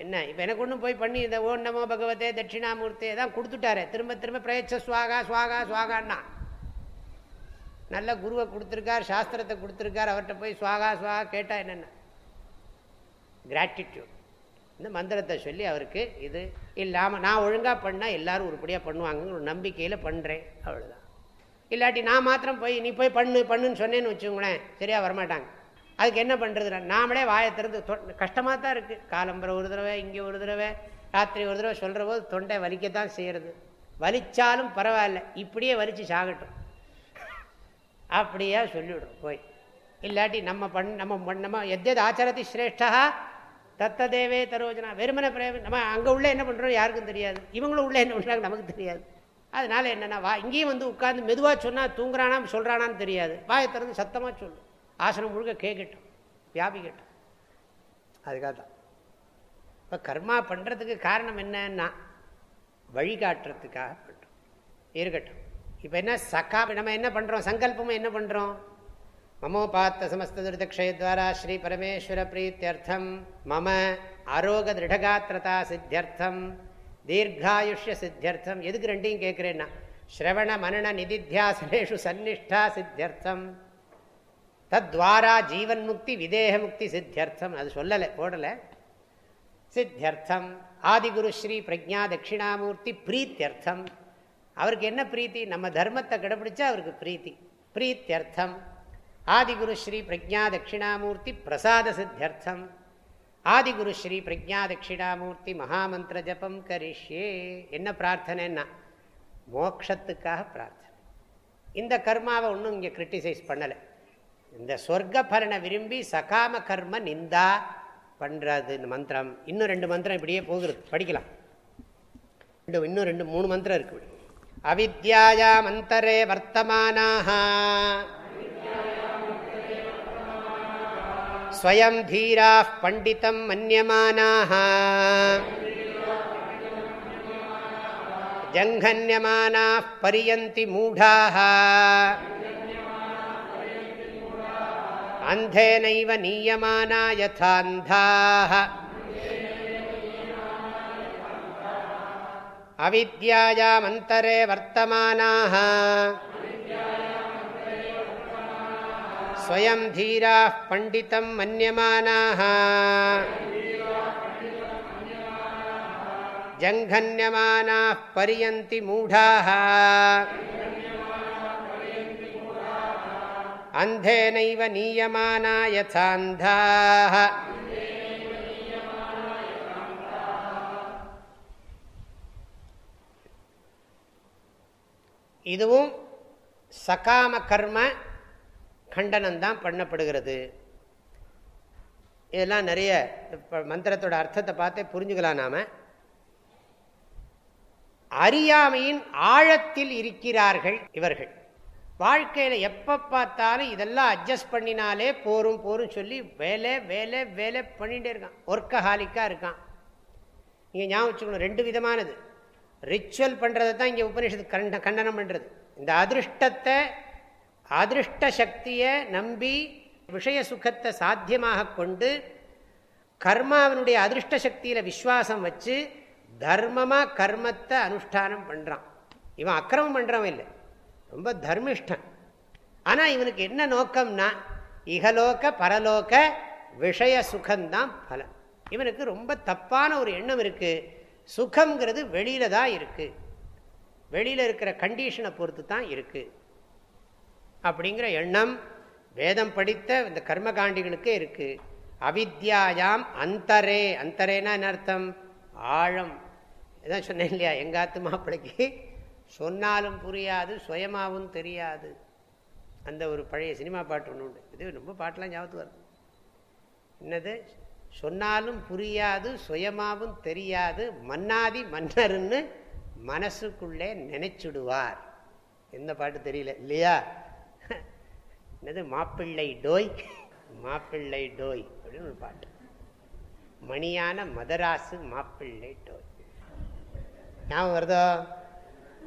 என்ன இப்போ எனக்கு ஒன்றும் போய் பண்ணி இந்த ஓம் நமோ பகவதே தட்சிணாமூர்த்தி தான் கொடுத்துட்டாரு. திரும்ப திரும்ப பிரயச்ச சுவாகா சுவாகா சுவாகான்னா. நல்ல குருவை கொடுத்துருக்கார் சாஸ்திரத்தை கொடுத்துருக்கார் அவர்கிட்ட போய் சுவாகா சுவாகா கேட்டால் என்னென்ன? கிராட்டிடியூட் இந்த மந்திரத்தை சொல்லி அவருக்கு இது இல்லாமல் நான் ஒழுங்காக பண்ணால் எல்லோரும் உருப்படியாக பண்ணுவாங்கன்னு ஒரு நம்பிக்கையில் பண்ணுறேன் அவ்வளோதான் இல்லாட்டி நான் மாத்திரம் போய் நீ போய் பண்ணு பண்ணுன்னு சொன்னேன்னு வச்சுக்கோங்களேன் சரியாக வரமாட்டாங்க. அதுக்கு என்ன பண்ணுறது நாமளே வாயை திறந்து கஷ்டமாக தான் இருக்குது காலம்பரை ஒரு தடவை இங்கே ஒரு தடவை ராத்திரி ஒரு தடவை சொல்கிற போது தொண்டை வலிக்கத்தான் செய்கிறது வலிச்சாலும் பரவாயில்ல இப்படியே வலித்து சாகட்டும். அப்படியே சொல்லிவிடும் போய். இல்லாட்டி நம்ம பண் நம்ம நம்ம எத்தது ஆச்சாரத்தை சிரேஷ்டா? தத்த தேவே தரோஜனா. வெறுமனை பிரேம நம்ம அங்கே உள்ளே என்ன பண்ணுறோம் யாருக்கும் தெரியாது. இவங்களும் உள்ளே என்ன பண்ணுறாங்க நமக்கு தெரியாது. அதனால் என்னென்னா வா இங்கேயும் வந்து உட்காந்து மெதுவாக சொன்னால் தூங்குறானா சொல்கிறானான்னு தெரியாது. வாயை திறந்து சத்தமாக சொல்லு. ஆசனம் முழுக்க கேட்கட்டும் வியாபிக்கட்டும் அதுக்காக தான் இப்போ கர்மா பண்ணுறதுக்கு காரணம் என்னன்னா வழிகாட்டுறதுக்காக பண்ணுறோம் இருக்கட்டும். இப்போ என்ன சக்கா நம்ம என்ன பண்ணுறோம் சங்கல்பமாக என்ன பண்ணுறோம் மமோ பாத்த சமஸ்துர்தக்ஷயத்வாரா ஸ்ரீ பரமேஸ்வர பிரீத்தியர்த்தம் மம ஆரோக திருடகாத்திரதா சித்தியர்த்தம் தீர்காயுஷ்ய சித்தியர்த்தம். எதுக்கு ரெண்டையும் கேட்குறேன்னா ஸ்ரவண மனன நிதித்தியாசனேஷு சந்நிஷ்டா சித்தியர்த்தம். தத்வாரா ஜீவன் முக்தி விதேக முக்தி சித்தியர்த்தம். அது சொல்லலை போடலை. சித்தியர்த்தம் ஆதிகுரு ஸ்ரீ பிரஜா தட்சிணாமூர்த்தி பிரீத்தியர்த்தம். அவருக்கு என்ன பிரீத்தி? நம்ம தர்மத்தை கடைபிடிச்சா அவருக்கு பிரீத்தி. பிரீத்தியர்த்தம் ஆதிகுரு ஸ்ரீ பிரஜா தட்சிணாமூர்த்தி பிரசாத சித்தியர்த்தம். ஆதிகுரு ஸ்ரீ பிரஜா தட்சிணாமூர்த்தி மகாமந்திர ஜபம் கரிஷ்யே. என்ன பிரார்த்தனைன்னா? மோக்ஷத்துக்காக பிரார்த்தனை. இந்த கர்மாவை ஒன்றும் இங்கே கிரிட்டிசைஸ் பண்ணலை. இந்த சொர்க்க பலனை விரும்பி சகாம கர்ம நிந்தா பண்ணுறது இந்த மந்திரம். இன்னும் ரெண்டு மந்திரம் இப்படியே போகிறது. படிக்கலாம். இன்னும் ரெண்டு மூணு மந்திரம் இருக்கு அவித்யாயாம் அந்தரே வர்த்தமானாக ஸ்வயம் தீரா பண்டிதம் மன்யமானாக ஜங்கன்யமானா பரியந்தி மூடாக अन्धेनैव नीयमाना यथान्धाः अविद्यायामन्तरे वर्तमानाः स्वयं धीराः पण्डितं मन्यमानाः जङ्घन्यमानाः पर्यन्ति मूढाः अन्धेनैव नीयमाना यथान्धाः இதுவும் சகாம கர்ம கண்டனம்தான் பண்ணப்படுகிறது இதெல்லாம் நிறைய மந்திரத்தோட அர்த்தத்தை பார்த்தே புரிஞ்சுக்கலாம் நாம அறியாமையின் ஆழத்தில் இருக்கிறார்கள் இவர்கள் வாழ்க்கையில் எப்போ பார்த்தாலும் இதெல்லாம் அட்ஜஸ்ட் பண்ணினாலே போரும் போரும் சொல்லி வேலை வேலை வேலை பண்ணிகிட்டே இருக்கான். ஒர்க்கஹாலிக்காக இருக்கான். இங்கே ஞாபகம் வச்சுக்கணும் ரெண்டு விதமானது. ரிச்சுவல் பண்ணுறதை தான் இங்கே உபநிஷத்து கண்ட கண்டனம் பண்ணுறது இந்த அதிருஷ்டத்தை அதிருஷ்ட சக்தியை நம்பி விஷய சுகத்தை சாத்தியமாக கொண்டு கர்மாவனுடைய அதிருஷ்ட சக்தியில் விஸ்வாசம் வச்சு தர்மமாக கர்மத்தை அனுஷ்டானம் பண்ணுறான் இவன் அக்கிரமம் பண்ணுறவன் இல்லை. ரொம்ப தர்மிஷ்டன். ஆனால் இவனுக்கு என்ன நோக்கம்னா இகலோக பரலோக விஷய சுகம்தான் பலன். இவனுக்கு ரொம்ப தப்பான ஒரு எண்ணம் இருக்குது சுகங்கிறது வெளியில தான் இருக்குது வெளியில் இருக்கிற கண்டிஷனை பொறுத்து தான் இருக்குது அப்படிங்கிற எண்ணம் வேதம் படித்த இந்த கர்மகாண்டிகளுக்கே இருக்குது அவித்யாயாம் அந்தரே. அந்தரேனா என்ன அர்த்தம்? ஆழம். இதான் சொன்னேன் இல்லையா? எங்காத்து மாப்பிளைக்கு? சொன்னாலும் புரியாது சுயமாகவும் தெரியாது. அந்த ஒரு பழைய சினிமா பாட்டு ஒன்று உண்டு. இது ரொம்ப பாட்டெலாம் ஞாபகத்து வருது. என்னது? சொன்னாலும் புரியாது சுயமாகவும் தெரியாது மன்னாதி மன்னர்னு மனசுக்குள்ளே நினைச்சுடுவார். எந்த பாட்டு தெரியல இல்லையா? என்னது? மாப்பிள்ளை டோய் மாப்பிள்ளை டோய் அப்படின்னு ஒரு பாட்டு. மணியான மதராசு மாப்பிள்ளை டோய். ஞாபகம் வருதோ?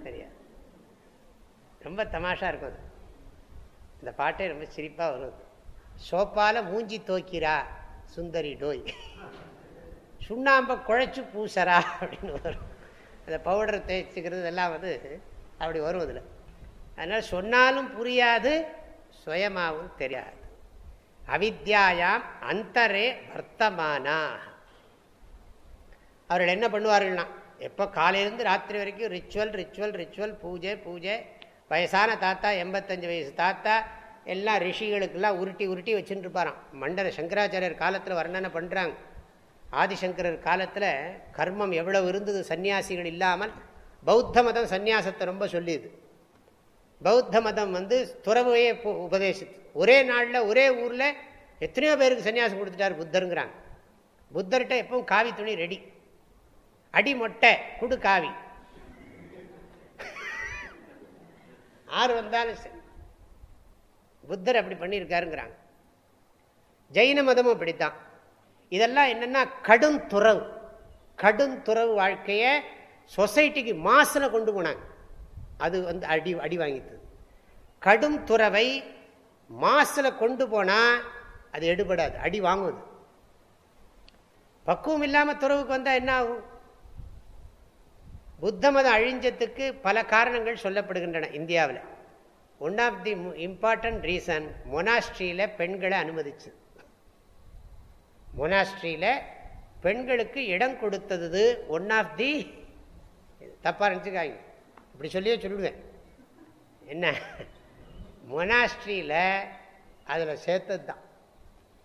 சரியா ரொம்ப தமாஷா இருக்கும் அது. இந்த பாட்டே ரொம்ப சிரிப்பாக வரும். சோப்பால மூஞ்சி தோக்கிறா சுந்தரி டோய். சுண்ணாம்பை குழைச்சி பூசரா அப்படின்னு வரும். அந்த பவுடர் தேய்ச்சிக்கிறது எல்லாம் வந்து அப்படி வரும் அதில். அதனால் சொன்னாலும் புரியாது சுயமாகவும் தெரியாது. அவித்யாயாம் அந்தரே வர்த்தமானா அவர்கள் என்ன பண்ணுவார்கள்னா எப்போ காலையிலேருந்து ராத்திரி வரைக்கும் ரிச்சுவல் ரிச்சுவல் ரிச்சுவல் பூஜை பூஜை. வயசான தாத்தா எண்பத்தஞ்சு வயசு தாத்தா எல்லாம் ரிஷிகளுக்கெல்லாம் உருட்டி உருட்டி வச்சுட்டு இருப்பாராம் மண்டல சங்கராச்சாரியர் காலத்தில் வர்ணனை பண்ணுறாங்க ஆதிசங்கரர் காலத்தில் கர்மம் எவ்வளவு இருந்தது சன்னியாசிகள் இல்லாமல் பௌத்த மதம் சந்நியாசத்தை ரொம்ப சொல்லியது. பௌத்த மதம் வந்து துறவையே உபதேசித்து. ஒரே நாளில் ஒரே ஊரில் எத்தனையோ பேருக்கு சன்னியாசம் கொடுத்துட்டார் புத்தருங்கிறாங்க. புத்தர்கிட்ட எப்பவும் காவி துணி ரெடி அடி மொட்டை குடு காவி. ஆறு வந்தாலும் சரி. புத்தர் அப்படி பண்ணியிருக்காருங்கிறாங்க. ஜெயின மதமும் அப்படித்தான் இதெல்லாம் என்னென்னா கடும் துறவு. கடும் துறவு வாழ்க்கையை சொசைட்டிக்கு மாசில் கொண்டு போனாங்க. அது வந்து அடி அடி வாங்கித்தது. கடும் துறவை மாசில் கொண்டு போனால் அது எடுபடாது. அடி வாங்குவது பக்குவம் இல்லாமல் துறவுக்கு வந்தால் என்ன ஆகும்? புத்த மதம் அழிஞ்சத்துக்கு பல காரணங்கள் சொல்லப்படுகின்றன இந்தியாவில். One of the important reason மொனாஸ்ட்ரியில் பெண்களை அனுமதிச்சு. மொனாஸ்ட்ரியில் பெண்களுக்கு இடம் கொடுத்தது ஒன் ஆஃப் தி தப்பாக இருந்துச்சுக்காங்க இப்படி சொல்லியே சொல்லுவேன் என்ன? மொனாஸ்ட்ரியில் அதில் சேர்த்தது தான்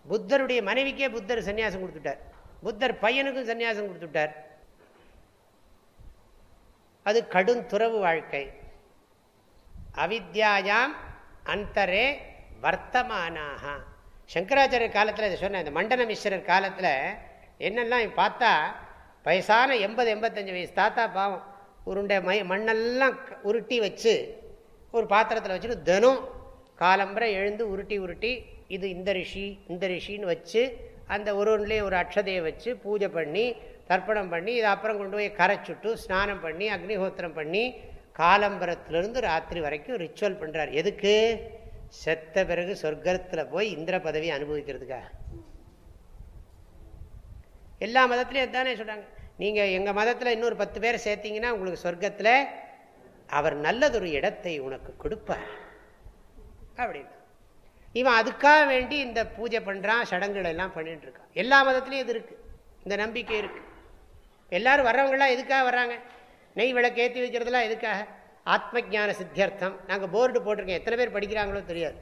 புத்தருடைய மனைவிக்கே புத்தர் சன்னியாசம் கொடுத்துட்டார். புத்தர் பையனுக்கும் சன்னியாசம் கொடுத்துட்டார். அது கடும் துறவு வாழ்க்கை. அவித்யாயாம் அந்தரே வர்த்தமானாக சங்கராச்சாரியர் காலத்தில் இதை சொன்னேன் இந்த மண்டன மிஸ்ரர் காலத்தில் என்னெல்லாம் பார்த்தா வயசான எண்பது எண்பத்தஞ்சு வயசு தாத்தா பாவம் உருண்டை மை மண்ணெல்லாம் உருட்டி வச்சு ஒரு பாத்திரத்தில் வச்சுட்டு தினம் காலம்பரை எழுந்து உருட்டி உருட்டி இது இந்த ரிஷி இந்த ரிஷின்னு வச்சு அந்த ஒரு ஒன்றுலேயே ஒரு அக்ஷதையை வச்சு பூஜை பண்ணி தர்ப்பணம் பண்ணி இதை அப்புறம் கொண்டு போய் கரைச்சுட்டு ஸ்நானம் பண்ணி அக்னிஹோத்திரம் பண்ணி காலம்பரத்திலிருந்து ராத்திரி வரைக்கும் ரிச்சுவல் பண்ணுறார் எதுக்கு? செத்த பிறகு சொர்க்கத்தில் போய் இந்திர பதவி அனுபவிக்கிறதுக்காக எல்லா மதத்துலையும் தானே சொல்கிறாங்க நீங்கள் எங்கள் மதத்தில் இன்னொரு பத்து பேர் சேர்த்தீங்கன்னா உங்களுக்கு சொர்க்கத்தில் அவர் நல்லதொரு இடத்தை உனக்கு கொடுப்பார். அப்படின்னு. இவன் அதுக்காக வேண்டி இந்த பூஜை பண்ணுறான் சடங்குகள் எல்லாம் பண்ணிட்டு இருக்கான். எல்லா மதத்துலேயும் இது இருக்குது இந்த நம்பிக்கை இருக்குது எல்லாரும் வர்றவங்களாம் எதுக்காக வர்றாங்க? நெய் விளக்கு ஏற்றி வைக்கிறதுலாம் எதுக்காக? ஆத்ம ஜான சித்தியர்த்தம். நாங்கள் போர்டு போட்டிருக்கேன் எத்தனை பேர் படிக்கிறாங்களோ தெரியாது.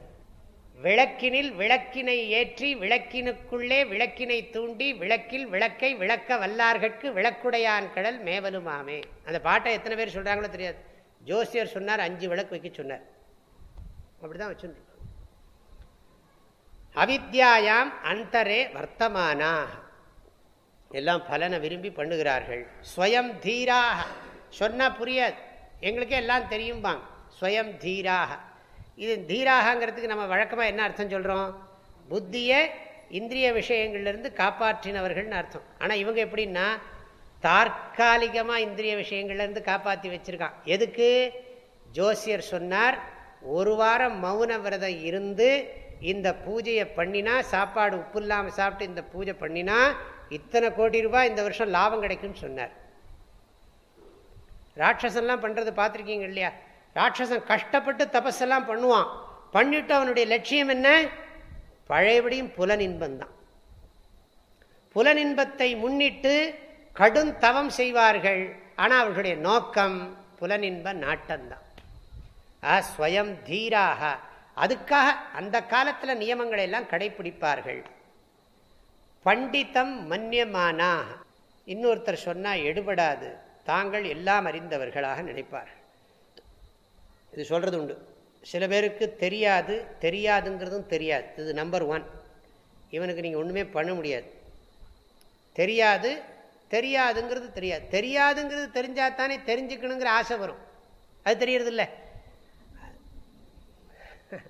விளக்கினில் விளக்கினை ஏற்றி விளக்கினுக்குள்ளே விளக்கினை தூண்டி விளக்கில் விளக்கை விளக்க வல்லார்கட்கு விளக்குடையான் கடல் மேவலுமாமே. அந்த பாட்டை எத்தனை பேர் சொல்கிறாங்களோ தெரியாது. ஜோசியர் சொன்னார் அஞ்சு விளக்கு வைக்க சொன்னார். அப்படிதான் வச்சுருக்கோம் அவித்யாயாம் அந்தரே வர்த்தமானா எல்லாம் பலனை விரும்பி பண்ணுகிறார்கள். ஸ்வயம் தீராக. சொன்னால் புரியாது. எங்களுக்கே எல்லாம் தெரியும்பாங்க. ஸ்வயம் தீராக. இது தீராகங்கிறதுக்கு நம்ம வழக்கமாக என்ன அர்த்தம் சொல்கிறோம் புத்தியை இந்திரிய விஷயங்கள்லேருந்து காப்பாற்றினவர்கள்னு அர்த்தம். ஆனால் இவங்க எப்படின்னா தற்காலிகமாக இந்திரிய விஷயங்கள்லேருந்து காப்பாற்றி வச்சுருக்கான் எதுக்கு? ஜோசியர் சொன்னார் ஒரு வாரம் மௌன விரதம் இருந்து இந்த பூஜையை பண்ணினா சாப்பாடு உப்பு இல்லாமல் சாப்பிட்டு இந்த பூஜை பண்ணினா இத்தனை கோடி ரூபாய் இந்த வருஷம் லாபம் கிடைக்கும்னு சொன்னார். ராட்சசன்லாம் பண்ணுறது பார்த்துருக்கீங்க இல்லையா? ராட்சசன் கஷ்டப்பட்டு தபஸெல்லாம் பண்ணுவான். பண்ணிட்டு அவனுடைய லட்சியம் என்ன? பழையபடியும் புலனின்பந்தான் புலனின்பத்தை முன்னிட்டு கடும் தவம் செய்வார்கள். ஆனால் அவர்களுடைய நோக்கம் புலனின்ப நாட்டம்தான் ஸ்வயம் தீராக. அதுக்காக அந்த காலத்தில் நியமங்களை எல்லாம் கடைபிடிப்பார்கள். பண்டிதம் மன்யமானா. இன்னொருத்தர் சொன்னால் எடுபடாது. தாங்கள் எல்லாம் அறிந்தவர்களாக நினைப்பார்கள். இது சொல்கிறது உண்டு. சில பேருக்கு தெரியாது தெரியாதுங்கிறதும் தெரியாது. இது நம்பர் ஒன் இவனுக்கு நீங்கள் ஒன்றுமே பண்ண முடியாது. தெரியாது தெரியாதுங்கிறது தெரியாது. தெரியாதுங்கிறது தெரிஞ்சால் தானே தெரிஞ்சுக்கணுங்கிற ஆசை வரும். அது தெரியறதில்ல. <laughs>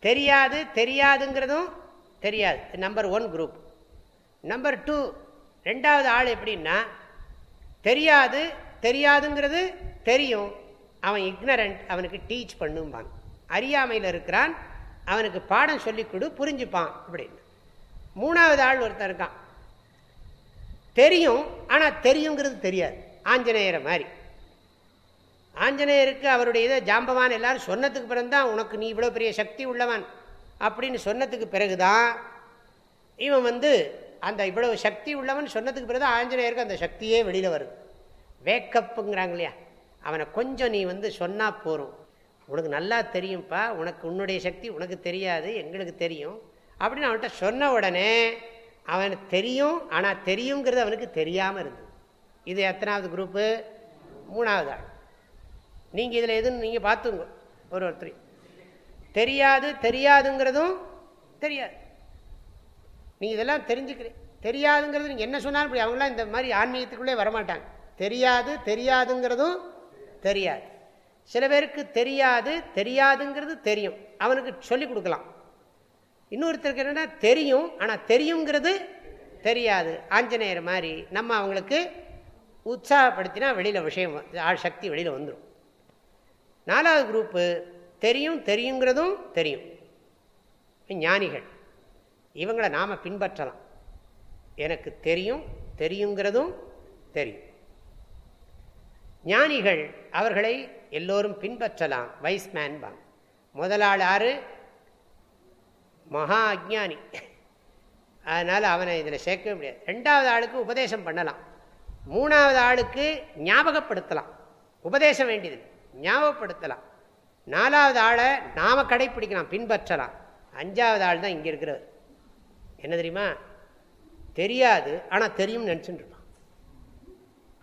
தெரியாது தெரியாதுங்கிறதும் தெரியாது. Number one group number two ரெண்டாவது ஆள் எப்படின்னா தெரியாது தெரியாதுங்கிறது தெரியும். அவன் இக்னரண்ட் அவனுக்கு டீச் பண்ணும்பான். அறியாமையில் இருக்கிறான் அவனுக்கு பாடம் சொல்லி கொடு புரிஞ்சுப்பான் அப்படின்னு. மூணாவது ஆள் ஒருத்தர் இருக்கான். தெரியும் ஆனால் தெரியுங்கிறது தெரியாது. ஆஞ்சநேயரை மாதிரி. ஆஞ்சநேயருக்கு அவருடைய இதை ஜாம்பவான் எல்லாரும் சொன்னதுக்கு பிறந்தான் உனக்கு நீ இவ்வளோ பெரிய சக்தி உள்ளவன். அப்படின்னு சொன்னதுக்கு பிறகுதான் இவன் வந்து அந்த இவ்வளவு சக்தி உள்ளவன் சொன்னதுக்கு பிறகு ஆஞ்சநேயருக்கு அந்த சக்தியே வெளியில் வருது. வேக்கப்புங்கிறாங்க இல்லையா? அவனை கொஞ்சம் நீ வந்து சொன்னால் போகும் உனக்கு நல்லா தெரியும்ப்பா உனக்கு உன்னுடைய சக்தி உனக்கு தெரியாது எங்களுக்கு தெரியும் அப்படின்னு அவன்கிட்ட சொன்ன உடனே அவனுக்கு தெரியும் ஆனால் தெரியுங்கிறது அவனுக்கு தெரியாமல் இருந்தது. இது எத்தனாவது குரூப்பு மூணாவது ஆள். நீங்கள் இதில் எதுன்னு நீங்கள் பார்த்துங்க. ஒரு ஒருத்தரையும் தெரியாது தெரியாதுங்கிறதும் தெரியாது. நீங்கள் இதெல்லாம் தெரிஞ்சுக்கிறேன் தெரியாதுங்கிறது நீங்கள் என்ன சொன்னாலும் இப்படி அவங்களாம் இந்த மாதிரி ஆன்மீகத்துக்குள்ளே வரமாட்டாங்க. தெரியாது தெரியாதுங்கிறதும் தெரியாது. சில பேருக்கு தெரியாது தெரியாதுங்கிறது தெரியும். அவனுக்கு சொல்லிக் கொடுக்கலாம். இன்னொருத்தருக்கு என்னென்னா தெரியும் ஆனால் தெரியுங்கிறது தெரியாது. ஆஞ்சநேயர் மாதிரி நம்ம அவங்களுக்கு உற்சாகப்படுத்தினா வெளியில் விஷயம் சக்தி வெளியில் வந்துடும் நாலாவது குரூப்பு தெரியும் தெரியுங்கிறதும் தெரியும். ஞானிகள் இவங்களை நாம் பின்பற்றலாம். எனக்கு தெரியும் தெரியுங்கிறதும் தெரியும். ஞானிகள் அவர்களை எல்லோரும் பின்பற்றலாம். வைஸ்மேன் பாங். முதலாள் ஆறு மகா அஜானி அதனால் அவனை இதில் சேர்க்கவே முடியாது. ரெண்டாவது ஆளுக்கு உபதேசம் பண்ணலாம். மூணாவது ஆளுக்கு ஞாபகப்படுத்தலாம். உபதேசம் வேண்டியது ஞாபகப்படுத்தலாம். நாலாவது ஆளை நாம் கடைப்பிடிக்கலாம் பின்பற்றலாம். அஞ்சாவது ஆள் தான் இங்கே இருக்கிறவர் என்ன தெரியுமா? தெரியாது ஆனால் தெரியும்னு நினச்சிட்டு இருப்பான்.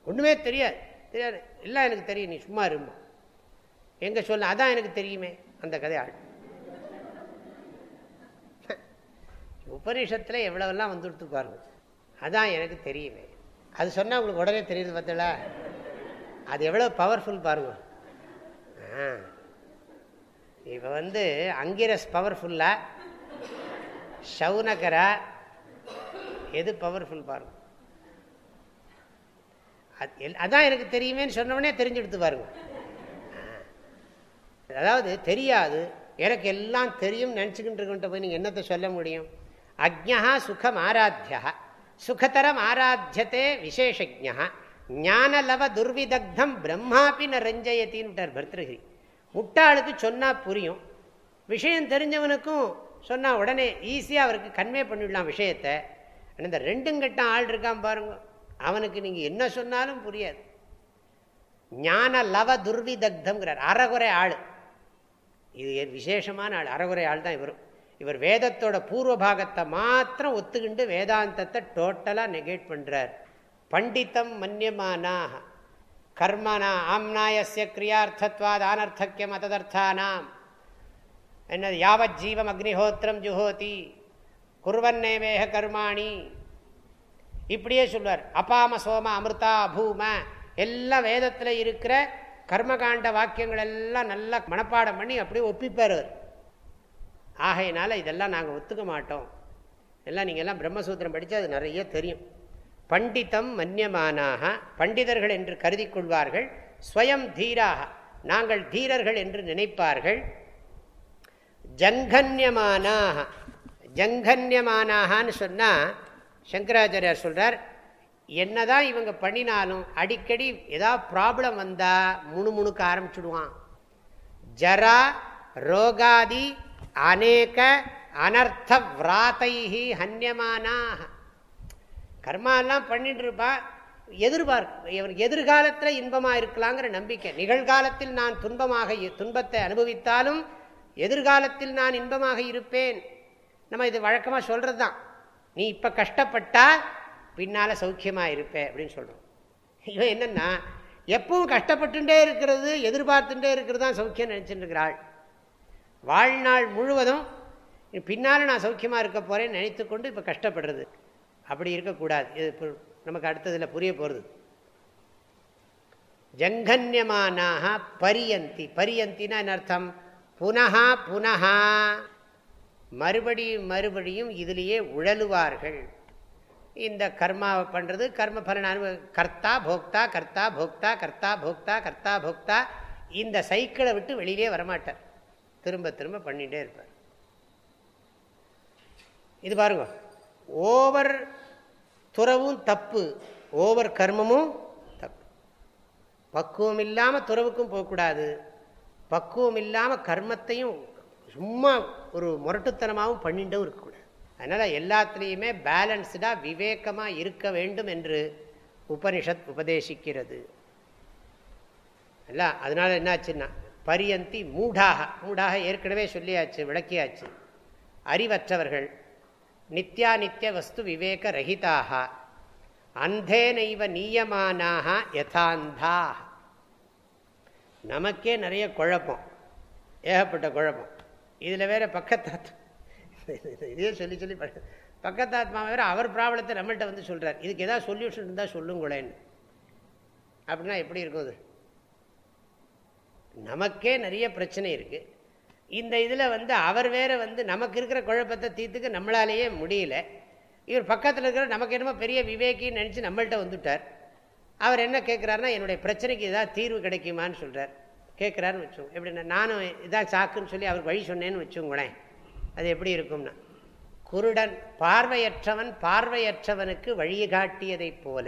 ஒன்றுமே தெரியாது. தெரியாது. எல்லாம் எனக்கு தெரியும் நீ சும்மா இருமா. எங்கே சொல்ல அதான் எனக்கு தெரியுமே அந்த கதை ஆள். உபநிஷத்தில் எவ்வளவெல்லாம் வந்துடுத்து பாருங்க. அதான் எனக்கு தெரியுமே. அது சொன்னால் உங்களுக்கு உடனே தெரியுது பார்த்தல அது எவ்வளோ பவர்ஃபுல் பாருங்க. ஆ. இப்போ வந்து அங்கிரஸ் பவர்ஃபுல்லா ஷவுனகரா எது பவர்ஃபுல் பாருங்க. அதான் எனக்கு தெரியுமேன்னு சொன்னவனே தெரிஞ்செடுத்து பாருங்க. அதாவது தெரியாது எனக்கு எல்லாம் தெரியும் நினச்சிக்கிட்டு இருக்கின்ற போய் நீங்கள் என்னத்தை சொல்ல முடியும்? அக்ஞா சுகம் ஆராத்தியா சுகதரம் ஆராத்தியத்தே விசேஷஜா ஞானலவ துர்விதக்தம் பிரம்மாபி ந ரஞ்சயத்தின்னு பர்திருகிரி முட்டாளுக்கு சொன்னால் புரியும். விஷயம் தெரிஞ்சவனுக்கும் சொன்னால் உடனே ஈஸியாக அவருக்கு கன்வே பண்ணிடலாம் விஷயத்தை. இந்த ரெண்டும் கட்டம் ஆள் இருக்கான் பாருங்க. அவனுக்கு நீங்கள் என்ன சொன்னாலும் புரியாது. ஞான லவ துர்விதக்தங்கிறார் அறகுறை ஆள். இது விசேஷமான ஆள்? அறகுறை ஆள் தான் இவரும் இவர் வேதத்தோட பூர்வ பாகத்தை மாத்திரம் ஒத்துக்கிண்டு வேதாந்தத்தை டோட்டலாக நெகேட் பண்ணுறார் பண்டித்தம் மன்யமானாக கர்மனா ஆம்னாயசிய கிரியார்த்தத்வாத் ஆனர்த்தக்கியம் அததர்த்தானாம். என்னது யாவத் ஜீவம் அக்னிஹோத்திரம் ஜுஹோதி குர்வன்னேவேக கர்மாணி. இப்படியே சொல்வார் அபாம சோம அமிர்தா அபூம எல்லாம் வேதத்தில் இருக்கிற கர்மகாண்ட வாக்கியங்கள் எல்லாம் நல்லா மனப்பாடம் பண்ணி அப்படியே ஒப்பிப்பார் அவர். ஆகையினால இதெல்லாம் நாங்கள் ஒத்துக்க மாட்டோம். எல்லாம் நீங்கள் எல்லாம் பிரம்மசூத்திரம் படித்து அது நிறைய தெரியும். பண்டிதம் மன்யமானாக பண்டிதர்கள் என்று கருதி கொள்வார்கள் ஸ்வயம் தீராக. நாங்கள் தீரர்கள் என்று நினைப்பார்கள். ஜங்கன்யமானாக. ஜங்கன்யமானான்னு சொன்னால் சங்கராச்சாரியார் சொல்கிறார் என்னதான் இவங்க பண்ணினாலும் அடிக்கடி ஏதாவது ப்ராப்ளம் வந்தால் முணுமுணுக்க ஆரம்பிச்சுடுவான். ஜரா ரோகாதி அநேக அனர்த்த விராத்தைஹி ஹன்யமானாக. கர்மாலாம் பண்ணிட்டு இருப்பான் எதிர்பார்க்க இவனுக்கு எதிர்காலத்தில் இன்பமாக இருக்கலாங்கிற நம்பிக்கை. நிகழ்காலத்தில் நான் துன்பமாக துன்பத்தை அனுபவித்தாலும் எதிர்காலத்தில் நான் இன்பமாக இருப்பேன். நம்ம இது வழக்கமாக சொல்கிறது தான் நீ இப்போ கஷ்டப்பட்டால் பின்னால் சௌக்கியமாக இருப்பேன் அப்படின்னு சொல்கிறோம் இவன் என்னென்னா எப்பவும் கஷ்டப்பட்டுட்டே இருக்கிறது எதிர்பார்த்துட்டே இருக்கிறது தான் சௌக்கியம் நினச்சிட்டு இருக்கிறாள் வாழ்நாள் முழுவதும் பின்னால் நான் சௌக்கியமாக இருக்க போகிறேன்னு நினைத்து கொண்டு இப்போ கஷ்டப்படுறது. அப்படி இருக்கக்கூடாது. இது நமக்கு அடுத்ததில் புரிய போகிறது ஜங்கன்யமானாக பரியந்தி. பரியந்தினா என்ன அர்த்தம்? புனகா புனகா மறுபடியும் மறுபடியும் இதிலேயே உழலுவார்கள். இந்த கர்மாவை பண்ணுறது கர்ம பலன் அனுபவ கர்த்தா போக்தா கர்த்தா போக்தா கர்த்தா போக்தா கர்த்தா போக்தா. இந்த சைக்கிளை விட்டு வெளியிலே வரமாட்டார். திரும்ப திரும்ப பண்ணிகிட்டே இருப்பார். இது பாருங்க. ஓவர் துறவும் தப்பு. ஓவர் கர்மமும் தப்பு. பக்குவம் இல்லாமல் துறவுக்கும் போகக்கூடாது. பக்குவம் இல்லாமல் கர்மத்தையும் சும்மா ஒரு முரட்டுத்தனமாகவும் பண்ணிட்டும் இருக்கக்கூடாது. அதனால் எல்லாத்துலேயுமே பேலன்ஸ்டாக விவேகமாக இருக்க வேண்டும் என்று உபனிஷத் உபதேசிக்கிறது. இல்லை அதனால் என்னாச்சுன்னா பரியந்தி மூடாக மூடாக ஏற்கனவே சொல்லியாச்சு விளக்கியாச்சு. அறிவற்றவர்கள் நித்யாநித்திய வஸ்து விவேக ரஹிதாக அந்தேனைவ நீயமானாக யதாந்தா. நமக்கே நிறைய குழப்பம். ஏகப்பட்ட குழப்பம். இதில் வேற பக்கத்தாத் இதே சொல்லி சொல்லி பக்கத்தாத்மா வேற அவர் ப்ராப்ளத்தை நம்மள்கிட்ட வந்து சொல்கிறார் இதுக்கு ஏதாவது சொல்யூஷன் இருந்தால் சொல்லுங்களேன்னு அப்படின்னா எப்படி இருக்கும் அது? நமக்கே நிறைய பிரச்சனை இருக்குது இந்த இதில் வந்து அவர் வேற வந்து நமக்கு இருக்கிற குழப்பத்தை தீர்த்துக்க நம்மளாலேயே முடியல. இவர் பக்கத்தில் இருக்கிற நமக்கு என்னமோ பெரிய விவேக்கின்னு நினச்சி நம்மள்கிட்ட வந்துட்டார். அவர் என்ன கேட்குறாருன்னா என்னுடைய பிரச்சனைக்கு ஏதாவது தீர்வு கிடைக்குமான்னு சொல்கிறார் கேட்குறாருன்னு வச்சோம் எப்படின்னா நானும் இதான் சாக்குன்னு சொல்லி அவர் வழி சொன்னேன்னு வச்சுங்களேன் அது எப்படி இருக்கும்னா குருடன் பார்வையற்றவன் பார்வையற்றவனுக்கு வழிகாட்டியதைப் போல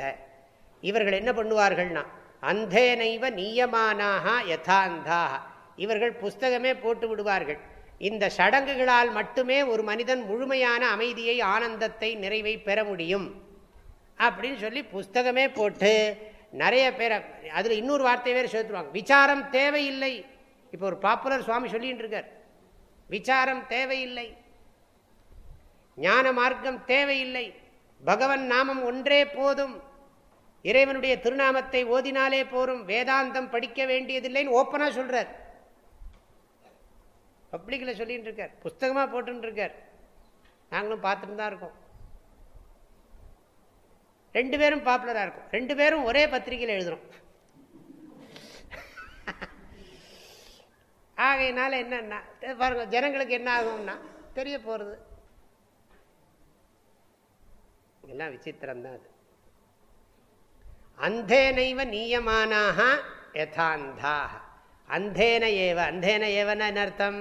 இவர்கள் என்ன பண்ணுவார்கள்னா அந்தேனைவ நீயமானாக யதாந்தாக இவர்கள் புஸ்தகமே போட்டு விடுவார்கள். இந்த சடங்குகளால் மட்டுமே ஒரு மனிதன் முழுமையான அமைதியை ஆனந்தத்தை நிறைவை பெற முடியும். அப்படின்னு சொல்லி புஸ்தகமே போட்டு நிறைய பேரை அதில் இன்னொரு வார்த்தை வேறு சேர்த்துருவாங்க. விசாரம் தேவையில்லை. இப்போ ஒரு பாப்புலர் சுவாமி சொல்லிட்டு இருக்கார். விசாரம் தேவையில்லை. ஞான மார்க்கம் தேவையில்லை. பகவன் நாமம் ஒன்றே போதும். இறைவனுடைய திருநாமத்தை ஓதினாலே போரும். வேதாந்தம் படிக்க வேண்டியதில்லைன்னு ஓப்பனாக சொல்கிறார் பப்ளிக்கில் சொல்லிகிட்டு இருக்கார் புஸ்தகமாக போட்டுன்னு இருக்கார் நாங்களும் பார்த்துட்டு தான் இருக்கோம். ரெண்டு பேரும் பாப்புலராக இருக்கும். ரெண்டு பேரும் ஒரே பத்திரிகையில் எழுதுகிறோம் <laughs> ஆகையினால என்னன்னா பாருங்க ஜனங்களுக்கு என்ன ஆகும்னா தெரிய போகிறது எல்லாம் விசித்திரம்தான் அது. அந்தேனைவ நீயமானாக யதாந்தாக அந்தேன ஏவ அந்தேன ஏவன அர்த்தம்?